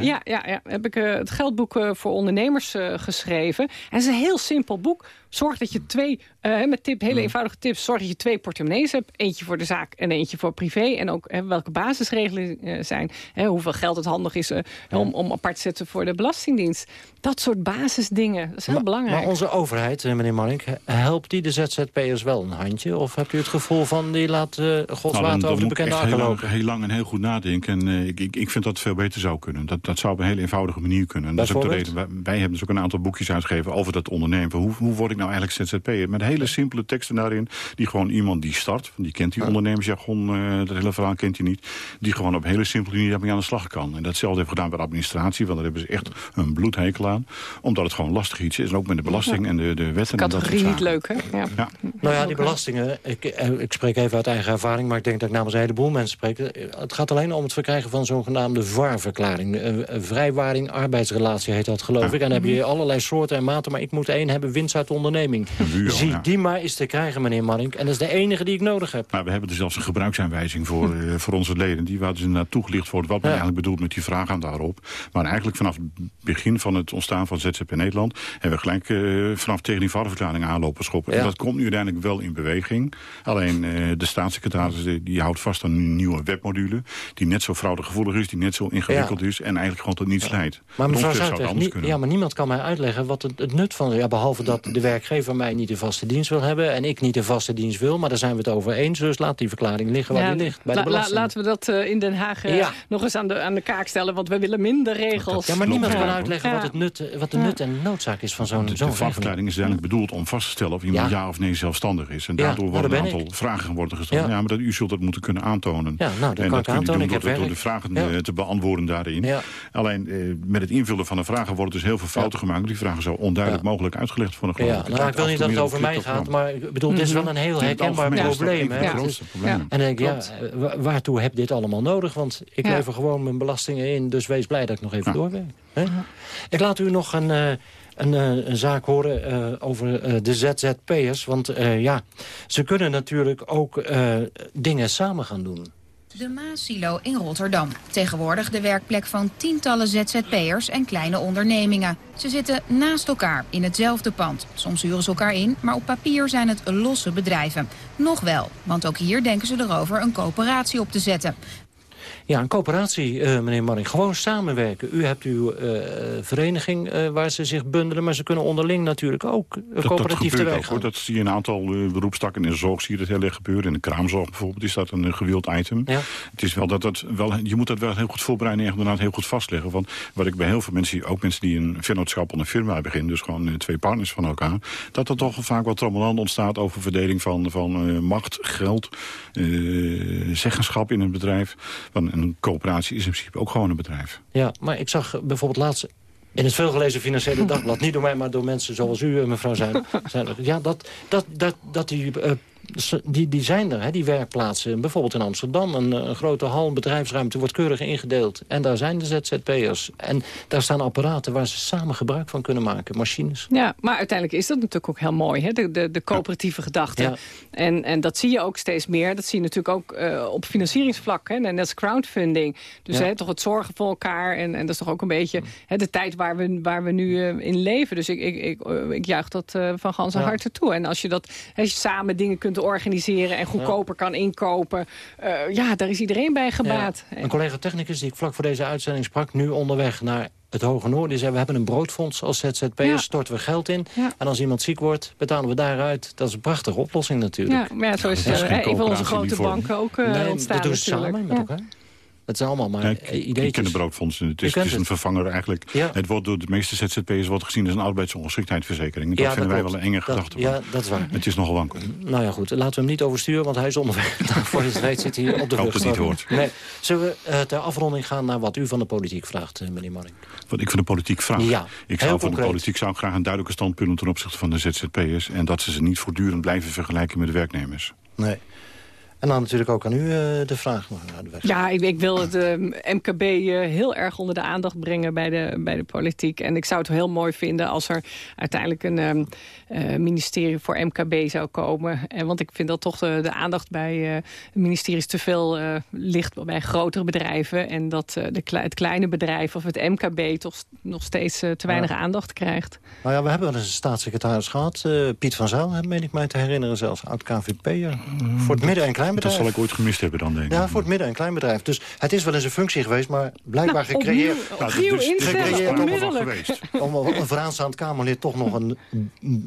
ja, ja, ja, heb ik het geldboek voor ondernemers geschreven. En het is een heel simpel boek. Zorg dat je twee, eh, met tip, hele eenvoudige tips... zorg dat je twee portemonnees hebt. Eentje voor de zaak en eentje voor privé. En ook hè, welke basisregelingen eh, zijn. Hè, hoeveel geld het handig is eh, om, om apart te zetten voor de Belastingdienst. Dat soort basisdingen, dat is heel belangrijk. Maar onze overheid, eh, meneer Mark, helpt die de ZZP'ers wel een handje? Of hebt u het gevoel van, die laat uh, Gods Nou, over de bekende akker heel heel lang en heel goed nadenken. En eh, ik, ik, ik vind dat het veel beter zou kunnen. Dat, dat zou op een hele eenvoudige manier kunnen. En dat is ook de reden. Wij, wij hebben dus ook een aantal boekjes uitgegeven over dat ondernemen. Hoe, hoe word ik nou eigenlijk ZZP'er? Met hele simpele teksten daarin. Die gewoon iemand die start. Die kent die ondernemersjargon. eh, dat hele verhaal kent hij niet. Die gewoon op hele simpele manier daarmee aan de slag kan. En datzelfde heeft gedaan bij de administratie. Want daar hebben ze echt een bloedhekel aan. Omdat het gewoon lastig iets is. En ook met de belasting en de, de wetten. en dat soort Categorie niet leuk, hè? Ja. Ja. Nou ja, die belastingen, ik, eh, ik spreek even uit eigen ervaring... maar ik denk dat ik namens een heleboel mensen spreek. Eh, Het gaat alleen om het verkrijgen van zogenaamde VAR-verklaring. Eh, eh, Vrijwaring arbeidsrelatie heet dat, geloof ik. En dan heb je allerlei soorten en maten... maar ik moet één hebben, winst uit de onderneming. Zie ja. die maar eens te krijgen, meneer Marink. En dat is de enige die ik nodig heb. Maar we hebben er zelfs een gebruiksaanwijzing voor, eh, voor onze leden. Die waar dus inderdaad toegelicht wordt wat men Ja. eigenlijk bedoelt met die vraag aan daarop. Maar eigenlijk vanaf het begin van het ontstaan van ZZP Nederland... hebben we gelijk eh, vanaf tegen die vaderverklaring aanlopen schoppen. Ja. En dat komt nu uiteindelijk wel in beweging. Alleen eh, de staatssecretaris die, die houdt vast aan een nieuwe webmodule... die net zo fraudegevoelig is, die net zo ingewikkeld is... en eigenlijk gewoon tot niets leidt. Maar mevrouw Zuidweg, anders kunnen. ja, maar niemand kan mij uitleggen wat het, het nut van... Ja, behalve dat de werkgever mij niet in vaste dienst wil hebben... en ik niet in vaste dienst wil, maar daar zijn we het over eens. Dus laat die verklaring liggen waar die ligt, bij de belasting. laten we dat in Den Haag nog eens aan de, aan de kaak stellen... want we willen minder regels. Ja, maar niemand kan uitleggen wat, het nut, wat de nut en noodzaak is van zo'n De, zo de vakverklaring is uiteindelijk bedoeld om vast te stellen... of iemand ja, of nee zelfstandig is. En daardoor nou, worden een aantal vragen worden gesteld. Ja. maar dat, u zult dat moeten kunnen aantonen. Ja, nou, dat en kan dat ik aantonen. Doen ik heb door, de vragen te beantwoorden daarin. Alleen eh, met het invullen van de vragen worden dus heel veel fouten gemaakt. Die vragen zo onduidelijk mogelijk uitgelegd voor een Ja, nou, ik wil niet dat het over mij gaat, maar ik bedoel, dit is wel een heel herkenbaar probleem. En dan denk ik, ja, waartoe heb dit allemaal nodig? Want ik lever gewoon mijn belastingen in, dus wees blij dat ik nog even doorwerk. Ik laat u nog een... Uh, een, een, zaak horen uh, over uh, de ZZP'ers. Want ja, ze kunnen natuurlijk ook dingen samen gaan doen. De Maasilo in Rotterdam. Tegenwoordig de werkplek van tientallen ZZP'ers en kleine ondernemingen. Ze zitten naast elkaar in hetzelfde pand. Soms huren ze elkaar in, maar op papier zijn het losse bedrijven. Nog wel, want ook hier denken ze erover een coöperatie op te zetten. Ja, een coöperatie, uh, meneer Marring. Gewoon samenwerken. U hebt uw uh, vereniging uh, waar ze zich bundelen... maar ze kunnen onderling natuurlijk ook dat, coöperatief dat te werk gaan. Dat zie je in een aantal beroepstakken. In de zorg zie je dat heel erg gebeuren. In de kraamzorg bijvoorbeeld is dat een gewild item. Ja. Het is wel dat dat wel, je moet dat wel heel goed voorbereiden... en inderdaad heel goed vastleggen. Want wat ik bij heel veel mensen zie... ook mensen die een vennootschap of een firma beginnen... dus gewoon twee partners van elkaar... dat er toch vaak wat trommeland ontstaat over verdeling van, van macht, geld... zeggenschap in een bedrijf... Van, een coöperatie is in principe ook gewoon een bedrijf. Ja, maar ik zag bijvoorbeeld laatst in het veelgelezen Financiële Dagblad... niet door mij, maar door mensen zoals u, mevrouw zijn... zijn ja, dat, dat, dat, dat die uh, die, die zijn er, hè, die werkplaatsen. Bijvoorbeeld in Amsterdam, een, een, grote hal, bedrijfsruimte wordt keurig ingedeeld. En daar zijn de ZZP'ers. En daar staan apparaten waar ze samen gebruik van kunnen maken, machines. Ja, maar uiteindelijk is dat natuurlijk ook heel mooi, hè? De, de, de coöperatieve ja. gedachte. Ja. En, en dat zie je ook steeds meer. Dat zie je natuurlijk ook uh, op financieringsvlak. Hè? En dat is crowdfunding. Dus ja. hè, toch het zorgen voor elkaar. En, en dat is toch ook een beetje hè, de tijd waar we, waar we nu uh, in leven. Dus ik, ik, ik, uh, ik juich dat van ganse harte toe. En als je dat hè, je samen dingen kunt organiseren en goedkoper kan inkopen. Uh, ja, daar is iedereen bij gebaat. Ja. Een collega technicus die ik vlak voor deze uitzending sprak... nu onderweg naar het Hoge Noorden. Die zei, we hebben een broodfonds als ZZP'ers, ja. storten we geld in. Ja. En als iemand ziek wordt, betalen we daaruit. Dat is een prachtige oplossing natuurlijk. Ja, maar ja, zo is uh, een van onze grote banken ook uh, nee, ontstaan dat doen ze samen met elkaar. Het zijn allemaal maar ja, ideeën. Ik ken de broodfondsen. Het is, het is een vervanger eigenlijk. Ja. Het wordt door de meeste ZZP'ers wordt gezien als een arbeidsongeschiktheidsverzekering. Dat ja, vinden dat wij wel een enge gedachte. Ja, dat is waar. Het is nogal wankel. Nou ja, goed. Laten we hem niet oversturen, want hij is onderweg. voor het weet zit hier op de vlucht. Ik hoop het niet hoort. Nee. Zullen we uh, ter afronding gaan naar wat u van de politiek vraagt, uh, meneer Marring? Wat ik van de politiek vraag? Ja, ik zou van de politiek zou graag een duidelijke standpunt ten opzichte van de ZZP'ers. En dat ze ze niet voortdurend blijven vergelijken met de werknemers. Nee. En dan natuurlijk ook aan u uh, de vraag. Ja, ik, ik, wil het MKB uh, heel erg onder de aandacht brengen bij de, bij de politiek. En ik zou het heel mooi vinden als er uiteindelijk een um, ministerie voor MKB zou komen. En, want ik vind dat toch de, de aandacht bij ministeries te veel ligt bij grotere bedrijven. En dat de, het kleine bedrijf of het MKB toch nog steeds te weinig ja. aandacht krijgt. Nou ja, we hebben wel eens een staatssecretaris gehad. Piet van Zijl, meen ik mij te herinneren zelfs. Oud-KVP'er. Mm, voor het midden- en klein dat zal ik ooit gemist hebben dan, denk ik. Ja, voor het midden- en kleinbedrijf. Dus het is wel eens een functie geweest, maar blijkbaar nou, gecreëerd... Opnieuw, opnieuw dus, gecreëerd om, geweest. om een vooraanstaand Kamerlid toch nog een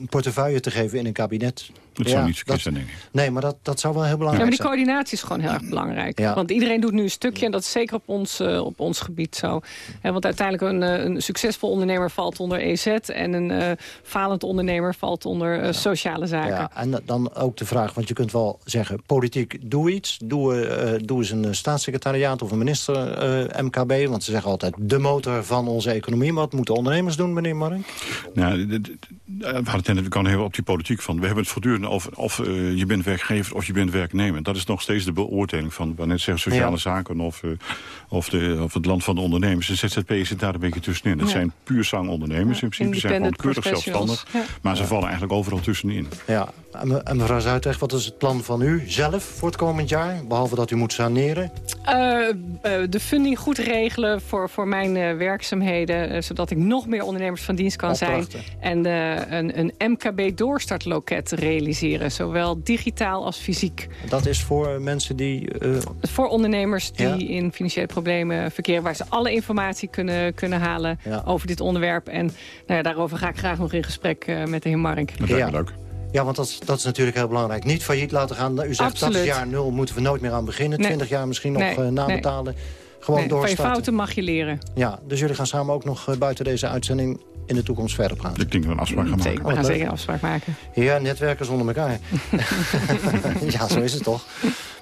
portefeuille te geven in een kabinet. Dat zou niet verkeerd zijn, denk ik. Nee, maar dat, dat zou wel heel belangrijk zijn. Ja, maar die coördinatie is gewoon heel erg belangrijk. Ja. Want iedereen doet nu een stukje en dat is zeker op ons, uh, op ons gebied zo. Ja, want uiteindelijk een, een succesvol ondernemer valt onder EZ... en een uh, falend ondernemer valt onder uh, sociale zaken. Ja, en dan ook de vraag, want je kunt wel zeggen... politiek, doe iets. Doe, doe eens een staatssecretariaat of een minister MKB. Want ze zeggen altijd, de motor van onze economie. Wat moeten ondernemers doen, meneer Mark? Nou, we hadden het kan heel op die politiek van. We hebben het voortdurend of, of uh, je bent werkgever of je bent werknemer. Dat is nog steeds de beoordeling van, wat net zeggen, sociale ja. zaken of, uh, of, de, of het land van de ondernemers. De ZZP zit daar een beetje tussenin. Het ja. zijn puur zangondernemers. Ja. In principe zijn gewoon keurig zelfstandig. Maar ze vallen eigenlijk overal tussenin. Ja, En mevrouw Zuidweg, wat is het plan van u zelf voor het komend jaar? Behalve dat u moet saneren? Uh, de funding goed regelen voor, voor mijn uh, werkzaamheden... zodat ik nog meer ondernemers van dienst kan zijn. En een, een MKB-doorstartloket realiseren. Zowel digitaal als fysiek. Dat is voor mensen die... Voor ondernemers die in financiële problemen verkeren... waar ze alle informatie kunnen, kunnen halen over dit onderwerp. En nou ja, daarover ga ik graag nog in gesprek met de heer Mark. Dat lijkt me leuk. Ja, want dat, dat is natuurlijk heel belangrijk. Niet failliet laten gaan. U zegt Absoluut. dat is jaar nul, moeten we nooit meer aan beginnen. Nee. 20 jaar misschien nog nee. uh, nabetalen. Nee. Gewoon nee, doorstarten. Van je fouten mag je leren. Ja, dus jullie gaan samen ook nog uh, buiten deze uitzending in de toekomst verder praten. Ik denk dat we een afspraak gaan zeker, maken. We gaan zeker een afspraak maken. Ja, netwerken zonder elkaar. ja, zo is het toch.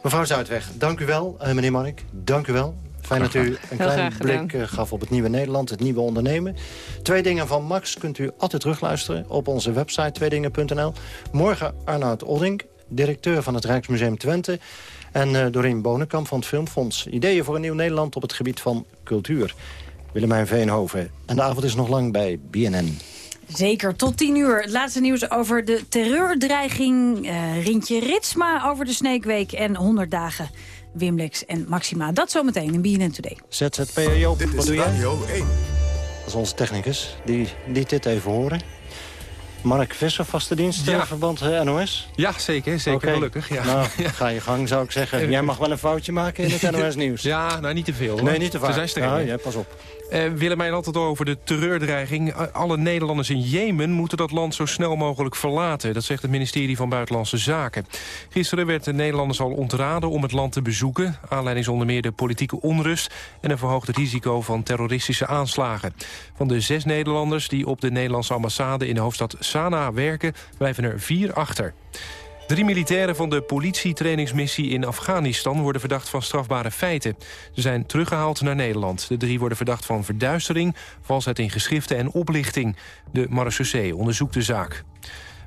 Mevrouw Zuidweg, dank u wel. Uh, meneer Mark, dank u wel. Fijn dat u een klein blik uh, gaf op het nieuwe Nederland, het nieuwe ondernemen. Twee dingen van Max kunt u altijd terugluisteren op onze website tweedingen.nl. Morgen Arnoud Odding, directeur van het Rijksmuseum Twente. En uh, Doreen Bonenkamp van het Filmfonds. Ideeën voor een nieuw Nederland op het gebied van cultuur. Willemijn Veenhoven. En de avond is nog lang bij BNN. Zeker, tot tien uur. Het laatste nieuws over de terreurdreiging. Uh, Rintje Ritsma over de Sneekweek en 100 dagen Wim Lex en Maxima. Dat zometeen in BNN Today. ZZP'er Joop, Dit wat is doe jij? Radio 1. Dat is onze technicus, die liet dit even horen. Mark Visser, vaste dienst, Ja. ja. verband eh, NOS. Ja, zeker. Zeker gelukkig. Ja. Nou, ga je gang, zou ik zeggen. Jij mag wel een foutje maken in het NOS-nieuws. Ja, nou niet te veel. hoor. Nee, niet te vaak. Ze zijn streng. Hè. ja, pas op. Eh Willemijn had het over de terreurdreiging. Eh, Alle Nederlanders in Jemen moeten dat land zo snel mogelijk verlaten. Dat zegt het ministerie van Buitenlandse Zaken. Gisteren werd de Nederlanders al ontraden om het land te bezoeken. Aanleiding is onder meer de politieke onrust... en een verhoogd risico van terroristische aanslagen. Van de zes Nederlanders die op de Nederlandse ambassade... in de hoofdstad Sanaa werken, blijven er vier achter. Drie militairen van de politietrainingsmissie in Afghanistan... worden verdacht van strafbare feiten. Ze zijn teruggehaald naar Nederland. De drie worden verdacht van verduistering, valsheid in geschriften en oplichting. De marechaussee onderzoekt de zaak.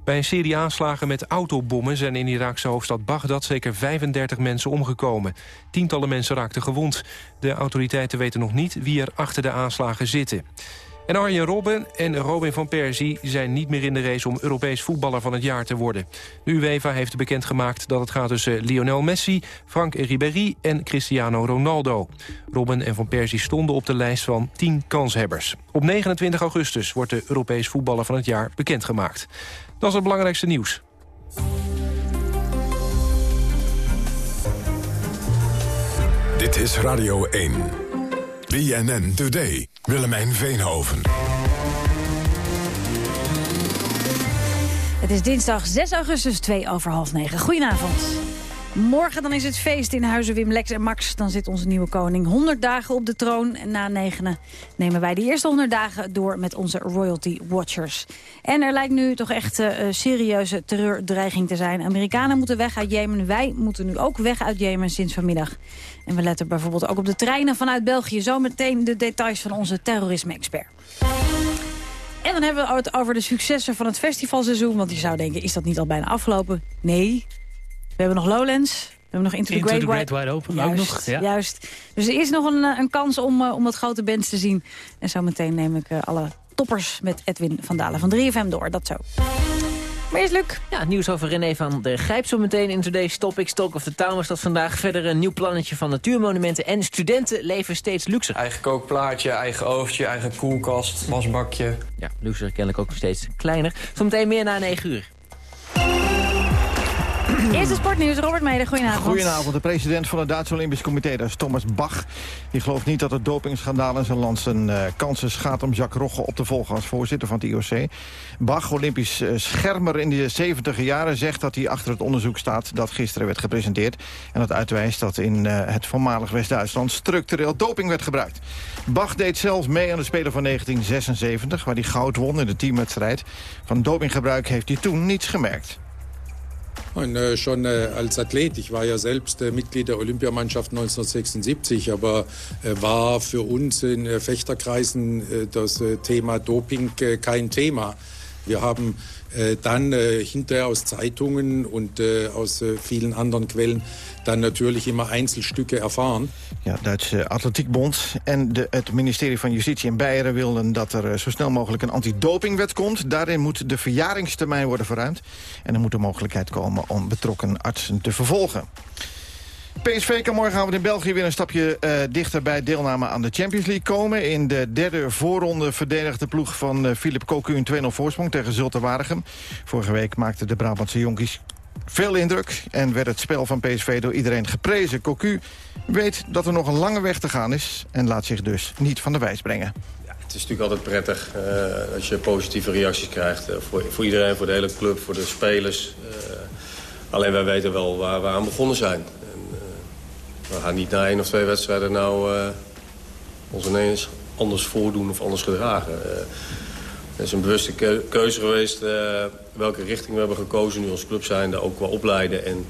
Bij een serie aanslagen met autobommen zijn in Iraakse hoofdstad Bagdad zeker 35 mensen omgekomen. Tientallen mensen raakten gewond. De autoriteiten weten nog niet wie er achter de aanslagen zitten. En Arjen Robben en Robin van Persie zijn niet meer in de race om Europees voetballer van het jaar te worden. De UEFA heeft bekendgemaakt dat het gaat tussen Lionel Messi, Frank Ribéry en Cristiano Ronaldo. Robben en van Persie stonden op de lijst van 10 kanshebbers. Op 29 augustus wordt de Europees voetballer van het jaar bekendgemaakt. Dat is het belangrijkste nieuws. Dit is Radio 1. BNN Today. Willemijn Veenhoven. Het is dinsdag 6 augustus, 2 over half 9. Goedenavond. Morgen dan is het feest in huizen Wim, Lex en Max. Dan zit onze nieuwe koning 100 dagen op de troon. En na negenen nemen wij de eerste 100 dagen door met onze royalty watchers. En er lijkt nu toch echt uh, serieuze terreurdreiging te zijn. Amerikanen moeten weg uit Jemen. Wij moeten nu ook weg uit Jemen sinds vanmiddag. En we letten bijvoorbeeld ook op de treinen vanuit België. Zometeen de details van onze terrorisme-expert. En dan hebben we het over de successen van het festivalseizoen. Want je zou denken, is dat niet al bijna afgelopen? Nee. We hebben nog Lowlands. We hebben nog Into the, Into Great, the Great Wide, Wide Open juist, ook nog. Ja. Juist. Dus er is nog een, eh, een kans om, uh, om wat grote bands te zien. En zometeen neem ik uh, alle toppers met Edwin van Dalen van 3FM door. Dat zo. Maar eerst Luc. Ja, nieuws over René van der Grijp zo meteen in Today's Topic. Talk of the Town was dat vandaag. Verder een nieuw plannetje van natuurmonumenten. En studenten leven steeds luxer. Eigen kookplaatje, eigen oofje, eigen koelkast, wasbakje. Ja, luxer kennelijk ook nog steeds kleiner. Zometeen meer na 9 uur. Eerste sportnieuws, Robert Meijer, goedenavond. Goedenavond, de president van het Duitse Olympisch Comité, dat is Thomas Bach. Die gelooft niet dat het dopingschandaal in zijn land zijn uh, kansen gaat om Jacques Rogge op te volgen als voorzitter van het IOC. Bach, Olympisch uh, schermer in de 70 jaren, zegt dat hij achter het onderzoek staat dat gisteren werd gepresenteerd. En dat uitwijst dat in uh, het voormalig West-Duitsland structureel doping werd gebruikt. Bach deed zelfs mee aan de Spelen van 1976, waar hij goud won in de teamwedstrijd. Van dopinggebruik heeft hij toen niets gemerkt. Und, äh, schon äh, als Athlet, ich war ja selbst äh, Mitglied der Olympiamannschaft 1976, aber war für uns in Fechterkreisen das Thema Doping kein Thema. Wir haben äh, dann äh, hinterher aus Zeitungen und äh, aus äh, vielen anderen Quellen dann natürlich immer Einzelstücke erfahren. Ja, Duitse Atletiekbond en het ministerie van Justitie in Beieren willen dat er eh, zo snel mogelijk een antidopingwet komt. Daarin moet de verjaringstermijn worden verruimd. En er moet de mogelijkheid komen om betrokken artsen te vervolgen. PSV kan morgenavond in België weer een stapje uh, dichter bij deelname aan de Champions League komen. In de derde voorronde verdedigde de ploeg van uh, Philip Cocu een 2-0 voorsprong tegen Zulte Waregem. Vorige week maakten de Brabantse jonkies veel indruk en werd het spel van PSV door iedereen geprezen. Cocu weet dat er nog een lange weg te gaan is en laat zich dus niet van de wijs brengen. Het is natuurlijk altijd prettig uh, als je positieve reacties krijgt. Voor, voor, iedereen, voor de hele club, voor de spelers. Alleen wij weten wel waar we aan begonnen zijn. We gaan niet na één of twee wedstrijden nou uh, ons anders voordoen of anders gedragen. Uh, het is een bewuste keuze geweest uh, welke richting we hebben gekozen nu als club zijn. Ook qua opleiden en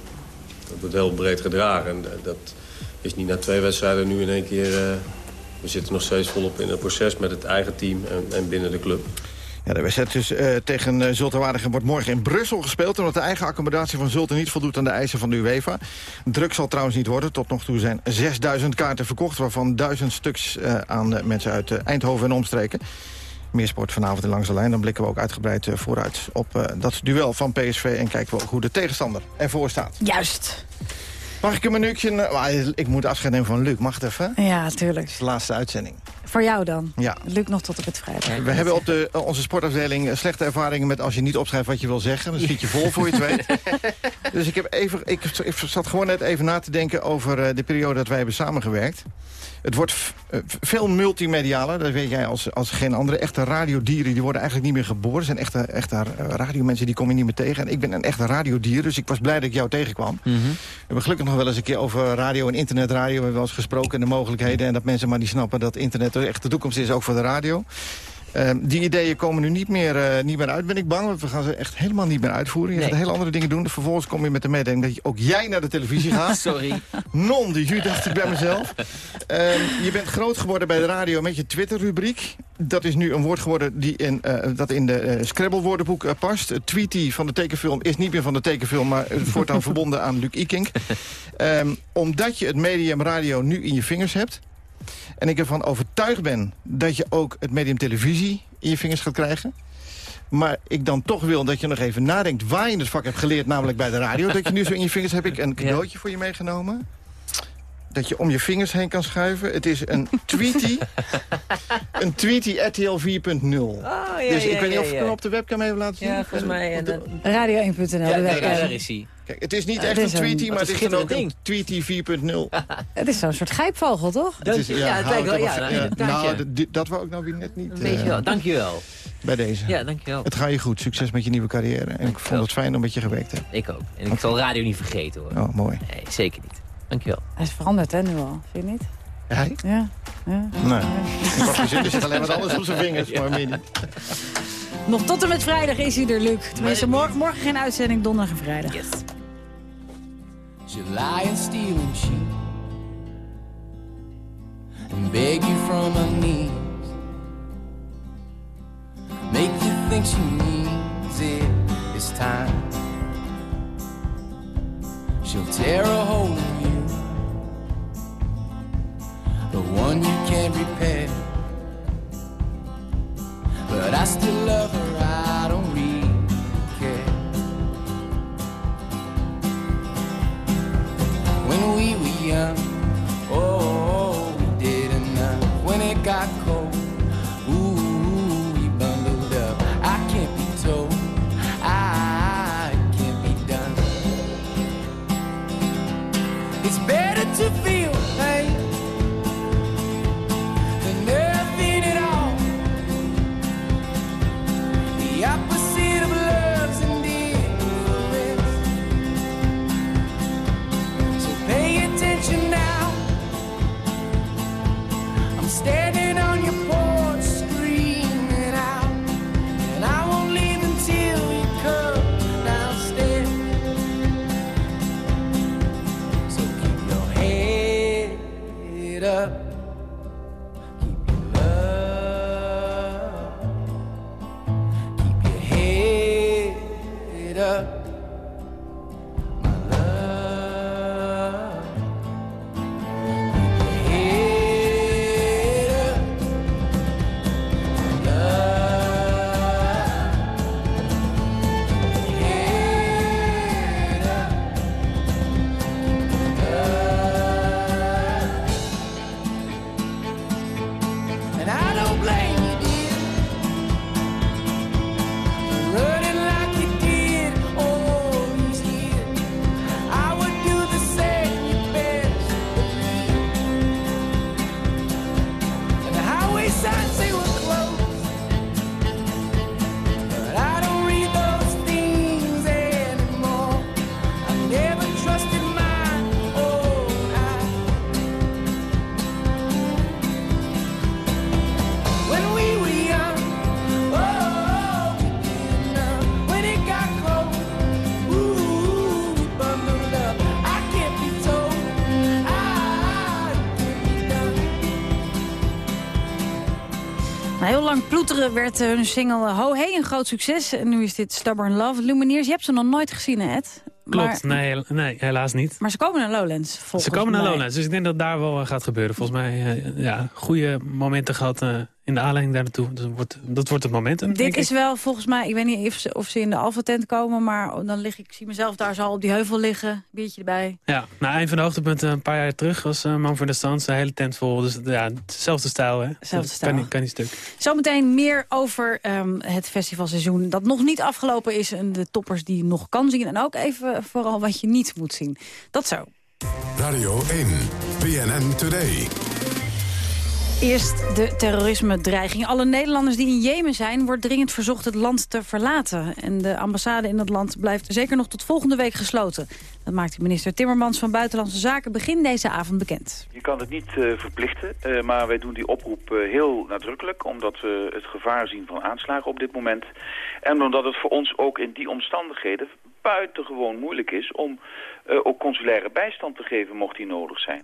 dat wordt heel breed gedragen. En dat is niet na twee wedstrijden nu in één keer... we zitten nog steeds volop in het proces met het eigen team en, en binnen de club. Ja, de wedstrijd dus, uh, tegen uh, Zulte Waregem wordt morgen in Brussel gespeeld... omdat de eigen accommodatie van Zulte niet voldoet aan de eisen van de UEFA. Druk zal trouwens niet worden. Tot nog toe zijn 6000 kaarten verkocht... waarvan 1000 stuks uh, aan mensen uit Eindhoven en omstreken. Meer sport vanavond in Langs de Lijn. Dan blikken we ook uitgebreid vooruit op dat duel van PSV... en kijken we ook hoe de tegenstander ervoor staat. Juist. Mag ik een minuutje... ik moet afscheid nemen van Luc. Mag het even? Ja, tuurlijk. Het is de laatste uitzending. Voor jou dan? Ja. Lukt nog tot op het vrijdag. We hebben op de, onze sportafdeling slechte ervaringen met als je niet opschrijft wat je wil zeggen. Dan zit je vol voor je het weet. dus ik, heb even, ik, ik zat gewoon net even na te denken over de periode dat wij hebben samengewerkt. Het wordt veel multimedialer, dat weet jij als, als geen andere. Echte radiodieren die worden eigenlijk niet meer geboren. Er zijn echte, echte radiomensen, die kom je niet meer tegen. En ik ben een echte radiodier, dus ik was blij dat ik jou tegenkwam. Mm -hmm. We hebben gelukkig nog wel eens een keer over radio en internetradio... we hebben wel eens gesproken en de mogelijkheden... en dat mensen maar niet snappen dat internet echt de toekomst is, ook voor de radio. Uh, die ideeën komen nu niet meer, uh, niet meer uit, ben ik bang. Want we gaan ze echt helemaal niet meer uitvoeren. Je nee. gaat hele andere dingen doen. Vervolgens kom je met de mededeling dat je, ook jij naar de televisie gaat. Sorry. Non de ju, dacht ik bij mezelf. Uh, je bent groot geworden bij de radio met je Twitter-rubriek. Dat is nu een woord geworden die in, dat in de Scrabble-woordenboek past. Het tweety van de tekenfilm is niet meer van de tekenfilm... maar het voortaan verbonden aan Luc Ikink. Um, omdat je het medium radio nu in je vingers hebt... En ik ervan overtuigd ben dat je ook het medium televisie in je vingers gaat krijgen. Maar ik dan toch wil dat je nog even nadenkt waar je het vak hebt geleerd, namelijk bij de radio. Dat je nu zo in je vingers heb ik een cadeautje ja. voor je meegenomen. Dat je om je vingers heen kan schuiven. Het is een Tweety. een Tweety RTL 4.0. Oh, ja, dus ik ja, weet niet of ja, ik hem op de webcam even laten zien. Ja, volgens mij. En, Radio 1.nl, de webcam. daar is hij. Kijk, het is niet echt een Tweety, maar het is dan ook ding. een Tweety 4.0 het is zo'n soort grijpvogel, toch? Het is, ja, het lijkt wel, ja. ja nou, dat wou ik nou weer net niet... Een beetje wel, dankjewel. Bij deze. Ja, dankjewel. Het gaat je goed. Succes met je nieuwe carrière. En ik vond het fijn om met je gewerkt te hebben. Ik ook. En ik zal radio niet vergeten, hoor. Oh, mooi. Nee, zeker niet. Dankjewel. Hij is veranderd, hè, nu al. Vind je niet? Hij? Ja. ja. Nee. Er zit alleen wat anders op zijn vingers, maar meer niet. Nog tot en met vrijdag is hij er, Luc. Tenminste, morgen, morgen geen uitzending, donderdag en vrijdag. Yes. She lie and steal and cheat And beg you from her knees Make you think she needs it this time She'll tear a hole in you The one you can't repair But I still love her, I don't really care when we were young. Lang ploeteren werd hun single Ho Hey een groot succes. En nu is dit Stubborn Love. Lumineers, je hebt ze nog nooit gezien, hè, Ed? Klopt, nee, nee, helaas niet. Maar ze komen naar Lowlands, volgens Ze komen naar mij. Lowlands, dus ik denk dat daar wel eh, gaat gebeuren. Volgens mij, eh, ja, goede momenten gehad eh, in de aanleiding daar naartoe. Dus dat, wordt, dat wordt het momentum, Dit is ik. wel volgens mij, ik weet niet of ze, of ze in de Alpha-tent komen... maar dan lig ik, ik zie mezelf daar zo op die heuvel liggen, biertje erbij. Ja, nou, een van de hoogtepunten een paar jaar terug was uh, Man for the Stans. De hele tent vol, dus ja, hetzelfde stijl, hè. Hetzelfde Dat stijl. Kan, niet- kan niet stuk. Zometeen meer over ehm, het festivalseizoen dat nog niet afgelopen is... en de toppers die je nog kan zien. En ook even vooral wat je niet moet zien. Dat zo. Radio 1, BNN Today. Eerst de terrorisme-dreiging. Alle Nederlanders die in Jemen zijn... wordt dringend verzocht het land te verlaten. En de ambassade in dat land blijft zeker nog tot volgende week gesloten. Dat maakte minister Timmermans van Buitenlandse Zaken... begin deze avond bekend. Je kan het niet eh, verplichten, eh, maar wij doen die oproep eh, heel nadrukkelijk... omdat we het gevaar zien van aanslagen op dit moment. En omdat het voor ons ook in die omstandigheden buitengewoon moeilijk is... om ook consulaire bijstand te geven mocht die nodig zijn.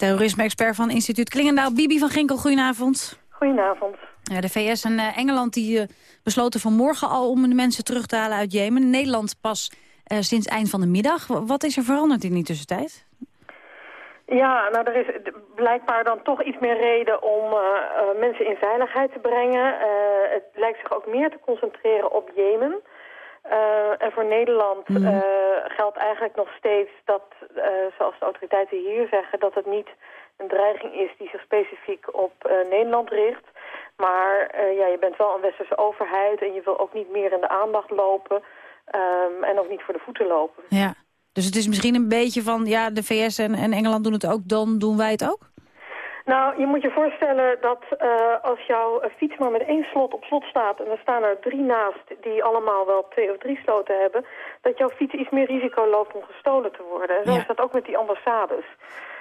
Terrorisme-expert van instituut Klingendaal, Bibi van Ginkel, goedenavond. Goedenavond. Ja, de VS en eh, Engeland die, eh, besloten vanmorgen al om de mensen terug te halen uit Jemen. Nederland pas eh, sinds eind van de middag. Wat is er veranderd in die tussentijd? Ja, nou er is blijkbaar dan toch iets meer reden om mensen in veiligheid te brengen. Het lijkt zich ook meer te concentreren op Jemen. Eh, en voor Nederland eh, geldt eigenlijk nog steeds dat, eh, zoals de autoriteiten hier zeggen, dat het niet een dreiging is die zich specifiek op Nederland richt. Maar ja, je bent wel een westerse overheid en je wil ook niet meer in de aandacht lopen ehm, en ook niet voor de voeten lopen. Ja. Dus het is misschien een beetje van, ja, de VS en, en Engeland doen het ook, dan doen wij het ook? Nou, je moet je voorstellen dat eh, als jouw fiets maar met één slot op slot staat... en er staan er drie naast die allemaal wel twee of drie sloten hebben... dat jouw fiets iets meer risico loopt om gestolen te worden. En zo is dat ook met die ambassades.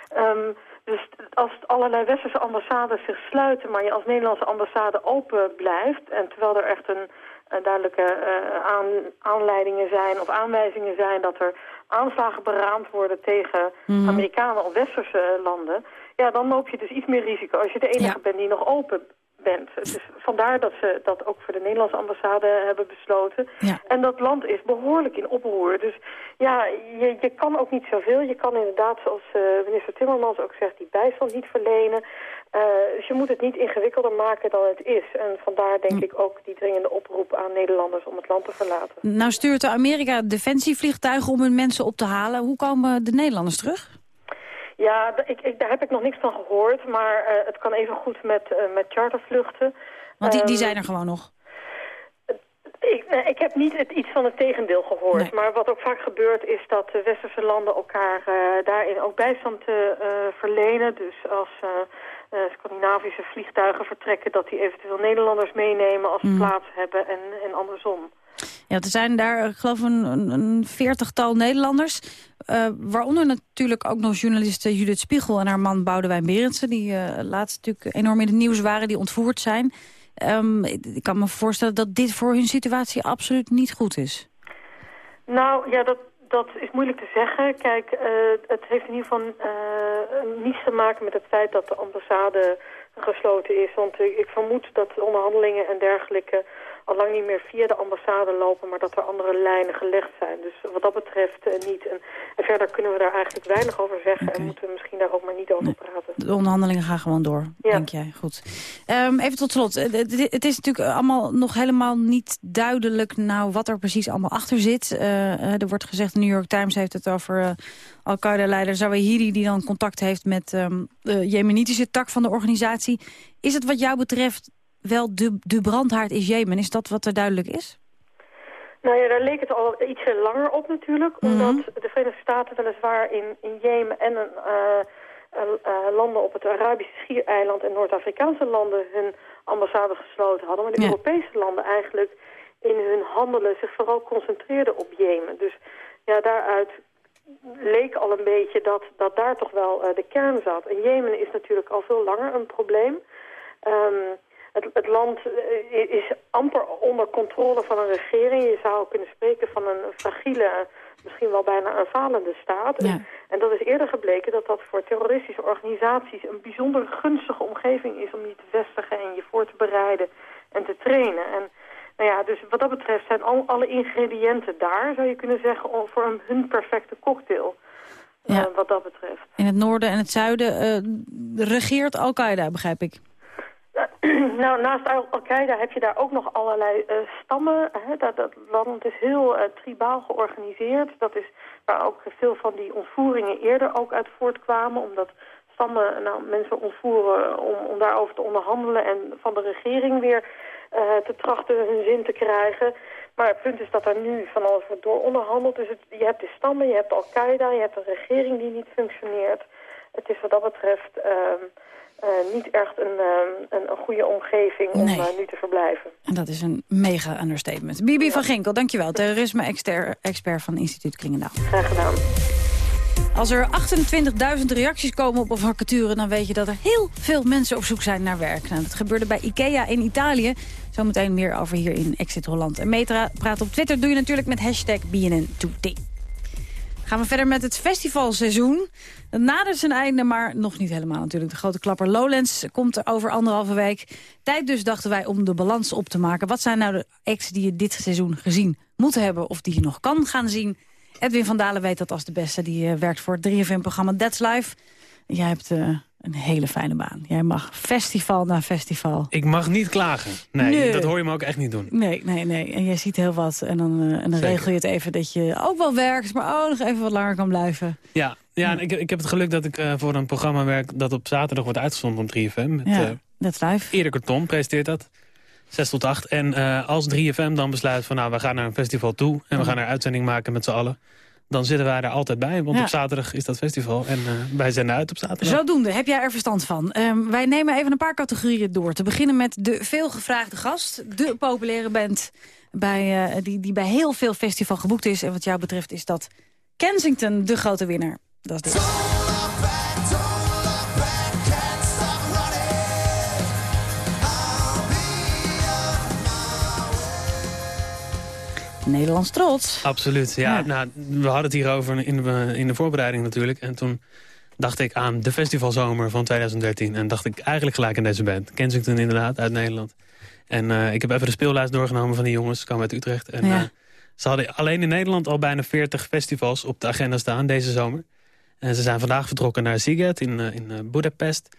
Ehm, dus als allerlei westerse ambassades zich sluiten... maar je als Nederlandse ambassade open blijft... en terwijl er echt een, een duidelijke eh, aan, aanleidingen zijn of aanwijzingen zijn... dat er aanslagen beraamd worden tegen Mhm. Amerikanen of westerse landen... ja, dan loop je dus iets meer risico als je de enige bent die nog open bent. Dus vandaar dat ze dat ook voor de Nederlandse ambassade hebben besloten. En dat land is behoorlijk in oproer. Dus ja, je, je kan ook niet zoveel. Je kan inderdaad, zoals eh, minister Timmermans ook zegt, die bijstand niet verlenen. Eh, dus je moet het niet ingewikkelder maken dan het is. En vandaar denk ik ook die dringende oproep aan Nederlanders om het land te verlaten. Nou stuurt de Amerika defensievliegtuigen om hun mensen op te halen. Hoe komen de Nederlanders terug? Ja, ik, ik, daar heb ik nog niks van gehoord, maar eh, het kan even goed met, eh, met chartervluchten. Want die, die Ehm, zijn er gewoon nog. Ik, nee, ik heb niet het, iets van het tegendeel gehoord. Maar wat ook vaak gebeurt is dat de westerse landen elkaar eh, daarin ook bijstand eh, eh, verlenen. Dus als eh, eh, Scandinavische vliegtuigen vertrekken... dat die eventueel Nederlanders meenemen als ze Mhm. plaats hebben en, en andersom. Ja, er zijn daar, ik geloof, een, een, een veertigtal Nederlanders. Eh, waaronder natuurlijk ook nog journaliste Judith Spiegel en haar man Boudewijn Berendsen... die eh, laatst natuurlijk enorm in het nieuws waren, die ontvoerd zijn. Ehm, ik, kan me voorstellen dat dit voor hun situatie absoluut niet goed is. Nou, ja, dat, dat is moeilijk te zeggen. Kijk, eh, het heeft in ieder geval niets te maken met het feit dat de ambassade gesloten is. Want ik, vermoed dat de onderhandelingen en dergelijke al lang niet meer via de ambassade lopen, maar dat er andere lijnen gelegd zijn. Dus wat dat betreft eh, niet. En, en verder kunnen we daar eigenlijk weinig over zeggen en moeten we misschien daar ook maar niet over praten. De onderhandelingen gaan gewoon door, denk jij. Goed. Ehm, even tot slot. Eh, Het is natuurlijk allemaal nog helemaal niet duidelijk... nou wat er precies allemaal achter zit. Eh, er wordt gezegd, de New York Times heeft het over... eh, Al-Qaeda-leider Zawahiri die dan contact heeft met ehm, de jemenitische tak van de organisatie. Is het wat jou betreft wel de, de brandhaard is Jemen? Is dat wat er duidelijk is? Nou ja, daar leek het al ietsje langer op natuurlijk. Omdat de Verenigde Staten weliswaar in, in Jemen en een, eh, eh, landen op het Arabische Schiereiland en Noord-Afrikaanse landen hun ambassade gesloten hadden. Maar de Ja. Europese landen eigenlijk in hun handelen zich vooral concentreerden op Jemen. Dus ja, daaruit leek al een beetje dat, dat daar toch wel eh, de kern zat. En Jemen is natuurlijk al veel langer een probleem. Ehm, het, het land eh, is amper onder controle van een regering. Je zou kunnen spreken van een fragiele misschien wel bijna een falende staat. En dat is eerder gebleken dat dat voor terroristische organisaties een bijzonder gunstige omgeving is om je te vestigen en je voor te bereiden en te trainen. En nou ja, dus wat dat betreft zijn al, alle ingrediënten daar, zou je kunnen zeggen, voor een, hun perfecte cocktail. Ja. Uh, wat dat betreft. In het noorden en het zuiden uh, regeert Al-Qaeda, begrijp ik. nou, naast Al-Qaeda heb je daar ook nog allerlei uh, stammen. Hè? Dat, dat land is heel tribaal georganiseerd. Dat is waar ook veel van die ontvoeringen eerder ook uit voortkwamen. Omdat stammen nou, mensen ontvoeren om, om daarover te onderhandelen... en van de regering weer uh, te trachten hun zin te krijgen. Maar het punt is dat er nu van alles wordt dooronderhandeld. Dus het, je hebt de stammen, je hebt Al-Qaeda, je hebt een regering die niet functioneert. Het is wat dat betreft uh, uh, niet echt een, een, een, goede omgeving om nu te verblijven. En dat is een mega understatement. Bibi van Ginkel, dankjewel. Terrorisme-expert van Instituut Klingendaal. Graag gedaan. Als er 28.000 reacties komen op een vacature... dan weet je dat er heel veel mensen op zoek zijn naar werk. Nou, dat gebeurde bij IKEA in Italië. Zometeen meer over hier in Exit Holland. En Metra praat op Twitter doe je natuurlijk met hashtag BNN2D. Gaan we verder met het festivalseizoen. Het nadert zijn einde, maar nog niet helemaal natuurlijk. De grote klapper Lowlands komt er over anderhalve week. Tijd dus, dachten wij, om de balans op te maken. Wat zijn nou de acts die je dit seizoen gezien moet hebben... of die je nog kan gaan zien? Edwin van Dalen weet dat als de beste. Die uh, werkt voor het 3FM-programma That's Life. Jij hebt uh, een hele fijne baan. Jij mag festival na festival. Ik mag niet klagen. Nee, nee, dat hoor je me ook echt niet doen. Nee, nee, nee. En jij ziet heel wat. En dan, uh, en dan regel je het even dat je ook wel werkt... maar ook nog even wat langer kan blijven. Ja, ja, En ik, ik heb het geluk dat ik uh, voor een programma werk... dat op zaterdag wordt uitgezonden op 3FM. Met, ja, That's Life. Erik Karton presenteert dat. 6 tot 8. En uh, als 3FM dan besluit van nou, we gaan naar een festival toe... en we gaan er uitzending maken met z'n allen... dan zitten wij er altijd bij. Want op zaterdag is dat festival en uh, wij zijn uit op zaterdag. Zodoende, heb jij er verstand van. Um, wij nemen even een paar categorieën door. Te beginnen met de veelgevraagde gast. De populaire band bij, uh, die, die bij heel veel festival geboekt is. En wat jou betreft is dat Kensington de grote winnaar. Dat is dit. Nederlands trots. Absoluut, ja. Nou, we hadden het hierover in de, in de voorbereiding natuurlijk. En toen dacht ik aan de festivalzomer van 2013. En dacht ik eigenlijk gelijk aan deze band. Kensington inderdaad, uit Nederland. En uh, ik heb even de speellijst doorgenomen van die jongens. Ze kwamen uit Utrecht. En ja. uh, ze hadden alleen in Nederland al bijna 40 festivals op de agenda staan deze zomer. En ze zijn vandaag vertrokken naar Sziget in, uh, in Budapest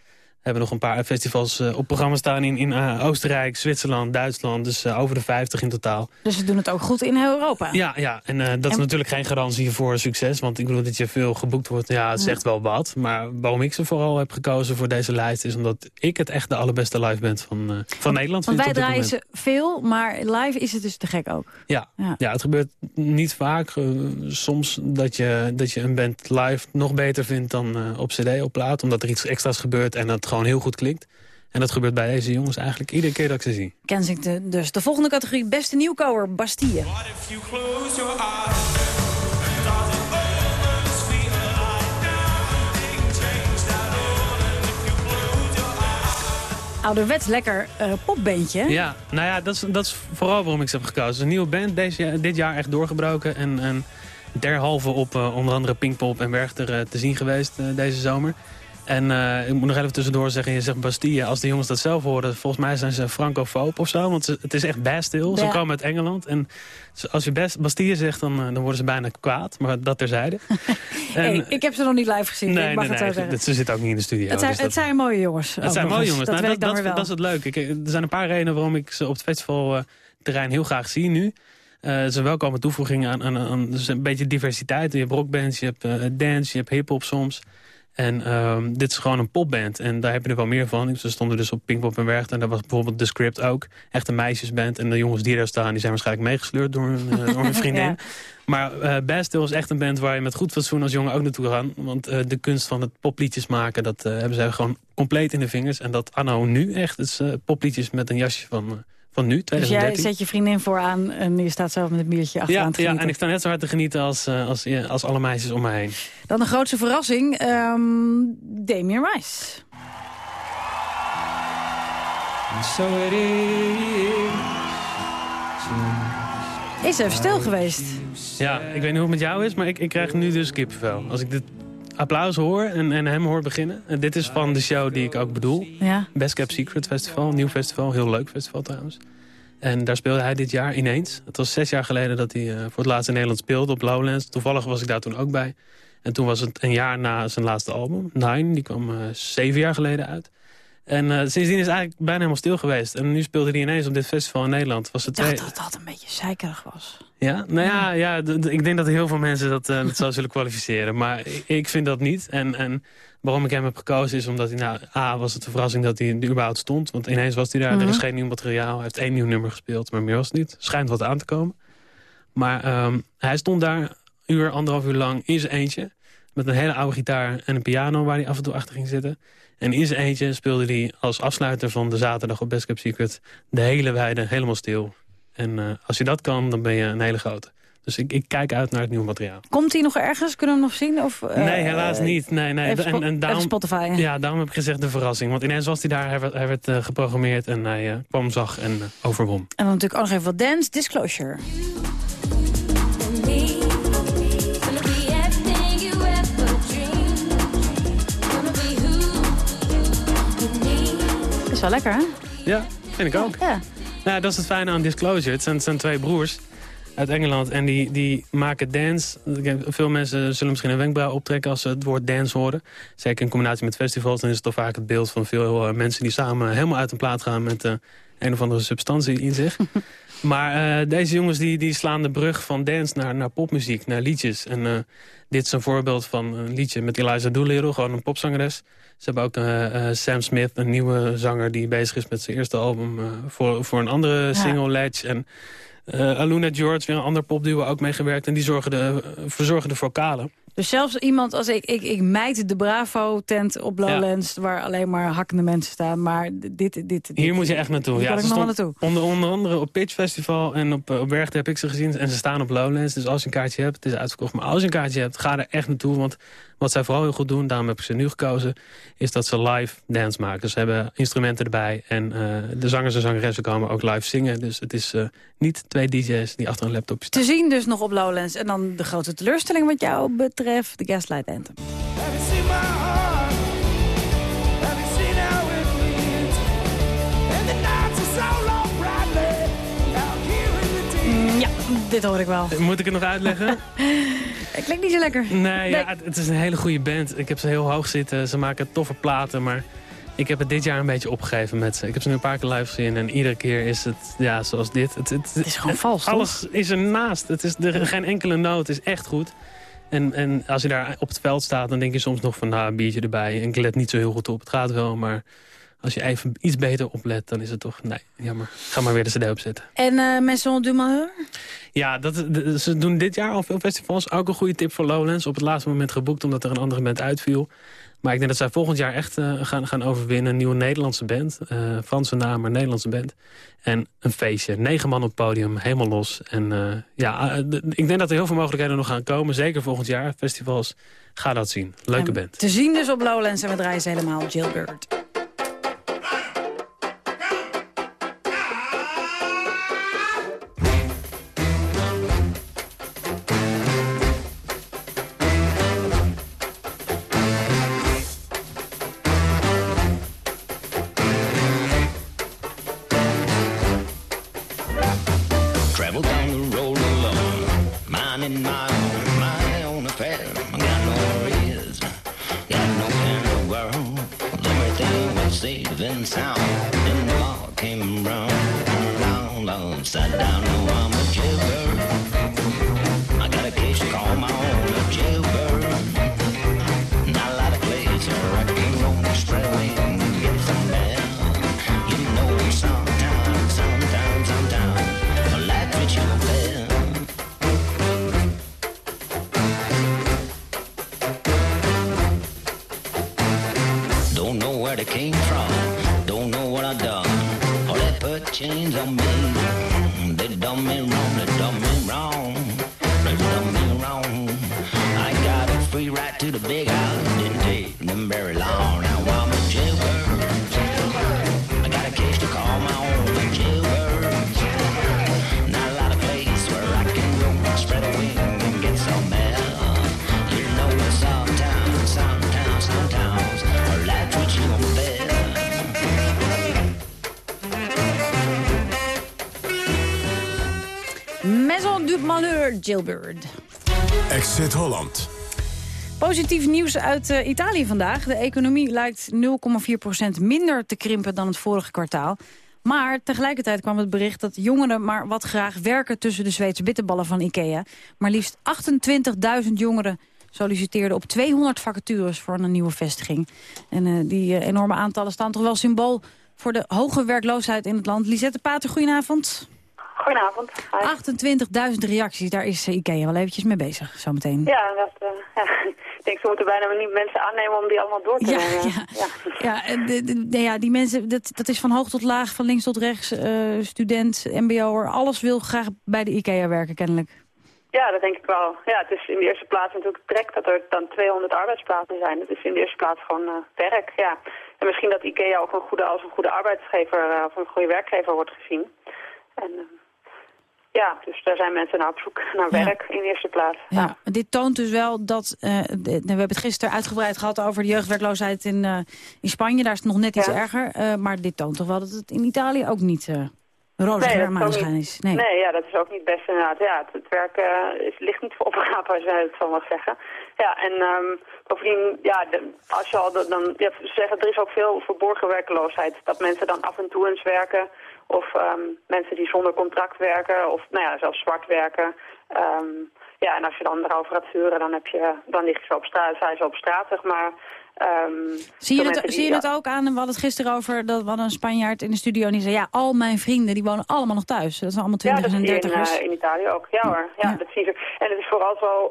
hebben nog een paar festivals uh, op programma staan in, in uh, Oostenrijk, Zwitserland, Duitsland. Dus uh, over de 50 in totaal. Dus ze doen het ook goed in Europa? Ja, ja. en dat is natuurlijk geen garantie voor succes. Want ik bedoel dat je veel geboekt wordt. Ja, het zegt wel wat. Maar waarom ik ze vooral heb gekozen voor deze lijst... is omdat ik het echt de allerbeste live band van, van Nederland vind. Want wij draaien ze veel, maar live is het dus te gek ook. Ja, ja. ja het gebeurt niet vaak. soms dat je, dat je een band live nog beter vindt dan op cd, op plaat. Omdat er iets extra's gebeurt en dat gewoon heel goed klinkt. En dat gebeurt bij deze jongens eigenlijk iedere keer dat ik ze zie. Kensington dus. De volgende categorie, beste nieuwkomer, Bastille. Ouderwets lekker uh, popbandje. Ja, nou ja, dat is, dat is vooral waarom ik ze heb gekozen. Een nieuwe band, deze, dit jaar echt doorgebroken. En, en derhalve op uh, onder andere Pinkpop en Werchter uh, te zien geweest deze zomer. En uh, ik moet nog even tussendoor zeggen, je zegt Bastille. Als de jongens dat zelf horen, volgens mij zijn ze francofoob of zo. Want het is echt Bastille. Ze komen uit Engeland. En als je best Bastille zegt, dan, eh, dan worden ze bijna kwaad. Maar dat terzijde. en, ik heb ze nog niet live gezien. Nee, nee, nee, nee ze zitten ook niet in de studio. Het zijn, dus het zijn mooie jongens. Het zijn mooie jongens. Dat, nou, dat, dat, dat, is het leuke. er zijn een paar redenen waarom ik ze op het festivalterrein uh, heel graag zie nu. Uh, het is een welkome toevoeging aan, aan, aan dus een beetje diversiteit. Je hebt rockbands, je hebt uh, dance, je hebt hiphop soms. En um, dit is gewoon een popband. En daar heb je er wel meer van. Ze stonden dus op Pinkpop en Werchter. En daar was bijvoorbeeld The Script ook. Echt een meisjesband. En de jongens die daar staan, die zijn waarschijnlijk meegesleurd door hun, uh, door hun vriendin. ja. Maar uh, Bastille is echt een band waar je met goed fatsoen als jongen ook naartoe gaat. Want uh, de kunst van het popliedjes maken, dat hebben ze gewoon compleet in de vingers. En dat anno nu echt, het is popliedjes met een jasje van van nu, 2013. Dus jij zet je vriendin vooraan en je staat zelf met een biertje achteraan ja, te genieten. Ja, en ik sta net zo hard te genieten als, uh, als, als alle meisjes om me heen. Dan de grootste verrassing, um, Damien Rice. So it is. Is even stil geweest. Ja, ik weet niet hoe het met jou is, maar ik, ik krijg nu dus kippenvel. Als ik dit applaus hoor en, en hem hoor beginnen. En dit is van de show die ik ook bedoel. Ja. Best Kept Secret Festival, nieuw festival. Heel leuk festival trouwens. En daar speelde hij dit jaar ineens. Het was zes jaar geleden dat hij uh, voor het laatst in Nederland speelde op Lowlands. Toevallig was ik daar toen ook bij. En toen was het een jaar na zijn laatste album, Nine. Die kwam uh, zeven jaar geleden uit. En uh, sindsdien is eigenlijk bijna helemaal stil geweest. En nu speelde hij ineens op dit festival in Nederland. Was het ik dacht dat het altijd een beetje zeikerig was. Ja, nou ja, ja ik denk dat heel veel mensen dat, uh, dat zo zullen kwalificeren. Maar ik, vind dat niet. En, en waarom ik hem heb gekozen is omdat hij... Nou, A, was het een verrassing dat hij er überhaupt stond. Want ineens was hij daar. Mm -hmm. Er is geen nieuw materiaal. Hij heeft één nieuw nummer gespeeld, maar meer was het niet. Schijnt wat aan te komen. Maar um, hij stond daar een uur, anderhalf uur lang in zijn eentje. Met een hele oude gitaar en een piano waar hij af en toe achter ging zitten. En in zijn eentje speelde hij als afsluiter van de zaterdag op Best Kept Secret... de hele weide helemaal stil. En uh, als je dat kan, dan ben je een hele grote. Dus ik, ik, kijk uit naar het nieuwe materiaal. Komt hij nog ergens? Kunnen we hem nog zien? Of, uh, nee, helaas niet. Nee, nee. En, en daarom, Spotify. Ja, daarom heb ik gezegd de verrassing. Want ineens was hij daar, hij werd, hij werd uh, geprogrammeerd en hij kwam, zag en overwon. En dan natuurlijk ook nog even wat dance, Disclosure. Is wel lekker, hè? Ja, vind ik ook. Ja. Nou, dat is het fijne aan Disclosure. Het zijn, het zijn twee broers uit Engeland en die, die maken dance. Veel mensen zullen misschien een wenkbrauw optrekken als ze het woord dance horen. Zeker in combinatie met festivals, dan is het toch vaak het beeld van veel uh, mensen die samen helemaal uit een plaat gaan met uh, een of andere substantie in zich. maar uh, deze jongens die, die slaan de brug van dance naar, naar popmuziek, naar liedjes. En dit is een voorbeeld van een liedje met Eliza Doolittle, gewoon een popzangeres. Ze hebben ook uh, uh, Sam Smith, een nieuwe zanger die bezig is met zijn eerste album uh, voor, voor een andere ja. single, Ledge. En Aluna George, weer een ander popduo, ook meegewerkt. En die zorgen de, verzorgen de vocalen. Dus zelfs iemand als ik, ik, ik mijt de Bravo-tent op Lowlands... Ja. waar alleen maar hakkende mensen staan. Maar dit... dit, dit Hier moet je echt naartoe. Hier ja, ik nog naartoe. Onder, onder andere op Pitch Festival en op, op Werchter heb ik ze gezien. En ze staan op Lowlands. Dus als je een kaartje hebt, het is uitverkocht. Maar als je een kaartje hebt, ga er echt naartoe. Want wat zij vooral heel goed doen, daarom heb ik ze nu gekozen... is dat ze live dance maken. Ze hebben instrumenten erbij. En uh, de zangers en zangeressen komen ook live zingen. Dus het is uh, niet twee DJ's die achter een laptop staan. Te zien dus nog op Lowlands. En dan de grote teleurstelling wat jou betreft, de Gaslight Anthem. Dit hoor ik wel. Moet ik het nog uitleggen? Het klinkt niet zo lekker. Nee. Ja, het, het is een hele goede band. Ik heb ze heel hoog zitten. Ze maken toffe platen, maar ik heb het dit jaar een beetje opgegeven met ze. Ik heb ze nu een paar keer live gezien en iedere keer is het ja, zoals dit. Het, het, het is gewoon vals, Alles toch? is ernaast. Het is er, geen enkele noot is echt goed. En, en als je daar op het veld staat, dan denk je soms nog van... nou, een biertje erbij. En ik let niet zo heel goed op. Het gaat wel, maar als je even iets beter oplet... dan is het toch, nee, jammer. Ga maar weer de cd opzetten. En uh, Maison du Malheur? Ja, dat, de, ze doen dit jaar al veel festivals. Ook een goede tip voor Lowlands. Op het laatste moment geboekt, omdat er een andere band uitviel. Maar ik denk dat zij volgend jaar echt uh, gaan, gaan overwinnen. Een nieuwe Nederlandse band. Uh, Franse naam, maar Nederlandse band. En een feestje. Negen man op het podium, helemaal los. En uh, ja, ik denk dat er heel veel mogelijkheden nog gaan komen. Zeker volgend jaar. Festivals, ga dat zien. Leuke en band. Te zien dus op Lowlands en draaien ze helemaal Jailbird. Gilbert. Exit Holland. Positief nieuws uit uh, Italië vandaag. De economie lijkt 0,4% minder te krimpen dan het vorige kwartaal. Maar tegelijkertijd kwam het bericht dat jongeren maar wat graag werken... tussen de Zweedse bitterballen van Ikea. Maar liefst 28.000 jongeren solliciteerden op 200 vacatures voor een nieuwe vestiging. En uh, die uh, enorme aantallen staan toch wel symbool voor de hoge werkloosheid in het land. Lisette Pater, goedenavond. Goedenavond. 28.000 reacties, daar is Ikea wel eventjes mee bezig, zometeen. Ja, dat, uh, ja, ik denk ze moeten bijna niet mensen aannemen om die allemaal door te ja, nemen. Ja, ja. ja, de, de, ja die mensen, dat, dat is van hoog tot laag, van links tot rechts, uh, student, mbo'er, alles wil graag bij de Ikea werken kennelijk. Ja, dat denk ik wel. Ja, het is in de eerste plaats natuurlijk trek dat er dan 200 arbeidsplaatsen zijn. Het is in de eerste plaats gewoon uh, werk, ja. En misschien dat IKEA ook een goede, als een goede arbeidsgever uh, of een goede werkgever wordt gezien. En ja, dus daar zijn mensen naar op zoek naar werk ja. in de eerste plaats. Ja, ja. dit toont dus wel dat, de, we hebben het gisteren uitgebreid gehad over de jeugdwerkloosheid in, in Spanje. Daar is het nog net iets erger. maar dit toont toch wel dat het in Italië ook niet roze nee, is. Nee. nee, ja, dat is ook niet best inderdaad. Ja, het, het werk uh, is, ligt niet voor opgave, als je het zo mag zeggen. Ja, en um, bovendien, ja, de, als je al dan, ja, zeggen, er is ook veel verborgen werkeloosheid. Dat mensen dan af en toe eens werken, of um, mensen die zonder contract werken, of nou ja, zelfs zwart werken. Um, ja, en als je dan erover gaat zeuren, dan, heb je, dan lig je zo op straat, zijn ze op straat, zeg maar. Um, zie je, het, zie je het ook aan, we hadden het gisteren over, dat we een Spanjaard in de studio en die zei, ja, al mijn vrienden die wonen allemaal nog thuis. Dat zijn allemaal 20 ja, en 30 in, uh, in Italië ook, ja hoor, ja, ja, dat zie je. En het is vooral zo,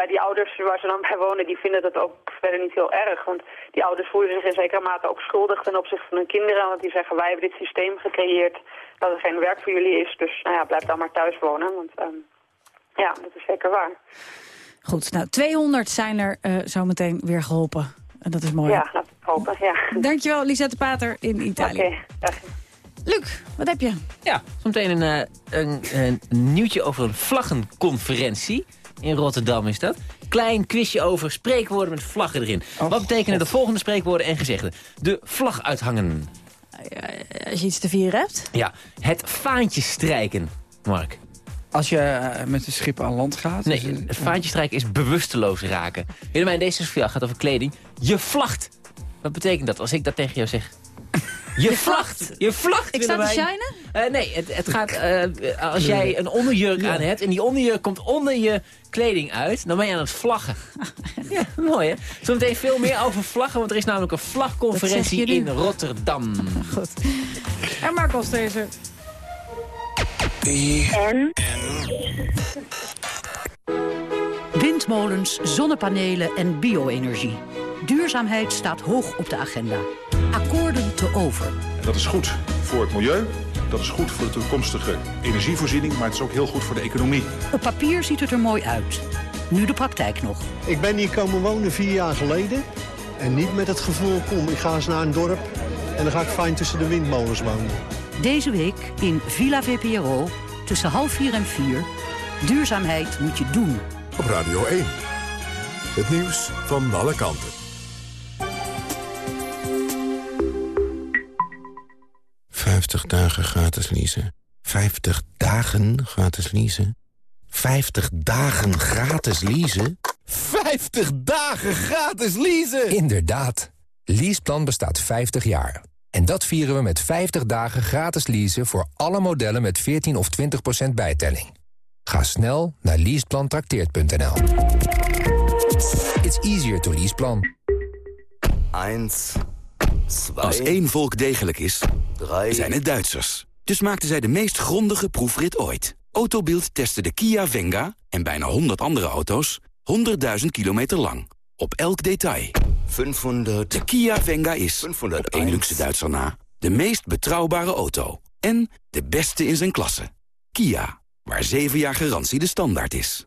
ja, die ouders waar ze dan bij wonen, die vinden dat ook verder niet heel erg. Want die ouders voelen zich in zekere mate ook schuldig ten opzichte van hun kinderen. Want die zeggen, wij hebben dit systeem gecreëerd dat er geen werk voor jullie is. Dus nou ja, blijf dan maar thuis wonen, want um, ja, dat is zeker waar. Goed, nou 200 zijn er uh, zometeen weer geholpen. En dat is mooi. Ja, we hopen, ja. Dankjewel, Lisette Pater in Italië. Oké, okay, Luc, wat heb je? Ja, zometeen een, uh, een, een nieuwtje over een vlaggenconferentie. In Rotterdam is dat. Klein quizje over spreekwoorden met vlaggen erin. Oh, wat betekenen God. de volgende spreekwoorden en gezegden? De vlag uithangen. Als je iets te vieren hebt? Ja, het vaantje strijken, Mark. Als je met een schip aan land gaat? Nee, het, het vaantje strijken is bewusteloos raken. Willemijn, deze voor jou gaat over kleding. Je vlacht. Wat betekent dat als ik dat tegen jou zeg? Je vlacht. Je vlacht, Ik sta te shinen? Uh, nee, het, het gaat... Uh, als jij een onderjurk ja. aan hebt... en die onderjurk komt onder je kleding uit... dan ben je aan het vlaggen. ja, mooi hè? Zometeen veel meer over vlaggen... want er is namelijk een vlagconferentie in Rotterdam. Goed. En Marco Stezer. En? Windmolens, zonnepanelen en bio-energie. Duurzaamheid staat hoog op de agenda. Akkoorden te over. En dat is goed voor het milieu, dat is goed voor de toekomstige energievoorziening... maar het is ook heel goed voor de economie. Op papier ziet het er mooi uit. Nu de praktijk nog. Ik ben hier komen wonen vier jaar geleden. En niet met het gevoel, kom, ik ga eens naar een dorp... en dan ga ik fijn tussen de windmolens wonen. Deze week in Villa VPRO tussen half vier en vier. Duurzaamheid moet je doen. Op Radio 1. Het nieuws van alle kanten. Vijftig dagen gratis leasen. 50 dagen gratis leasen. 50 dagen gratis leasen. 50 dagen gratis leasen! Inderdaad. Leaseplan bestaat 50 jaar. En dat vieren we met 50 dagen gratis leasen voor alle modellen met 14 of 20% bijtelling. Ga snel naar leaseplantrakteert.nl. It's easier to leaseplan. 1, Als één volk degelijk is, zijn het Duitsers. Dus maakten zij de meest grondige proefrit ooit. Autobild testte de Kia Venga en bijna 100 andere auto's 100.000 kilometer lang. Op elk detail. 500. De Kia Venga is, 500 op één luxe Duitser na, de meest betrouwbare auto. En de beste in zijn klasse. Kia, waar 7 jaar garantie de standaard is.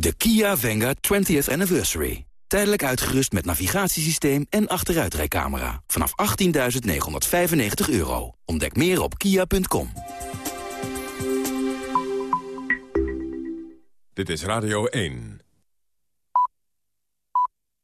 De Kia Venga 20th Anniversary. Tijdelijk uitgerust met navigatiesysteem en achteruitrijcamera. Vanaf 18.995 euro. Ontdek meer op kia.com. Dit is Radio 1.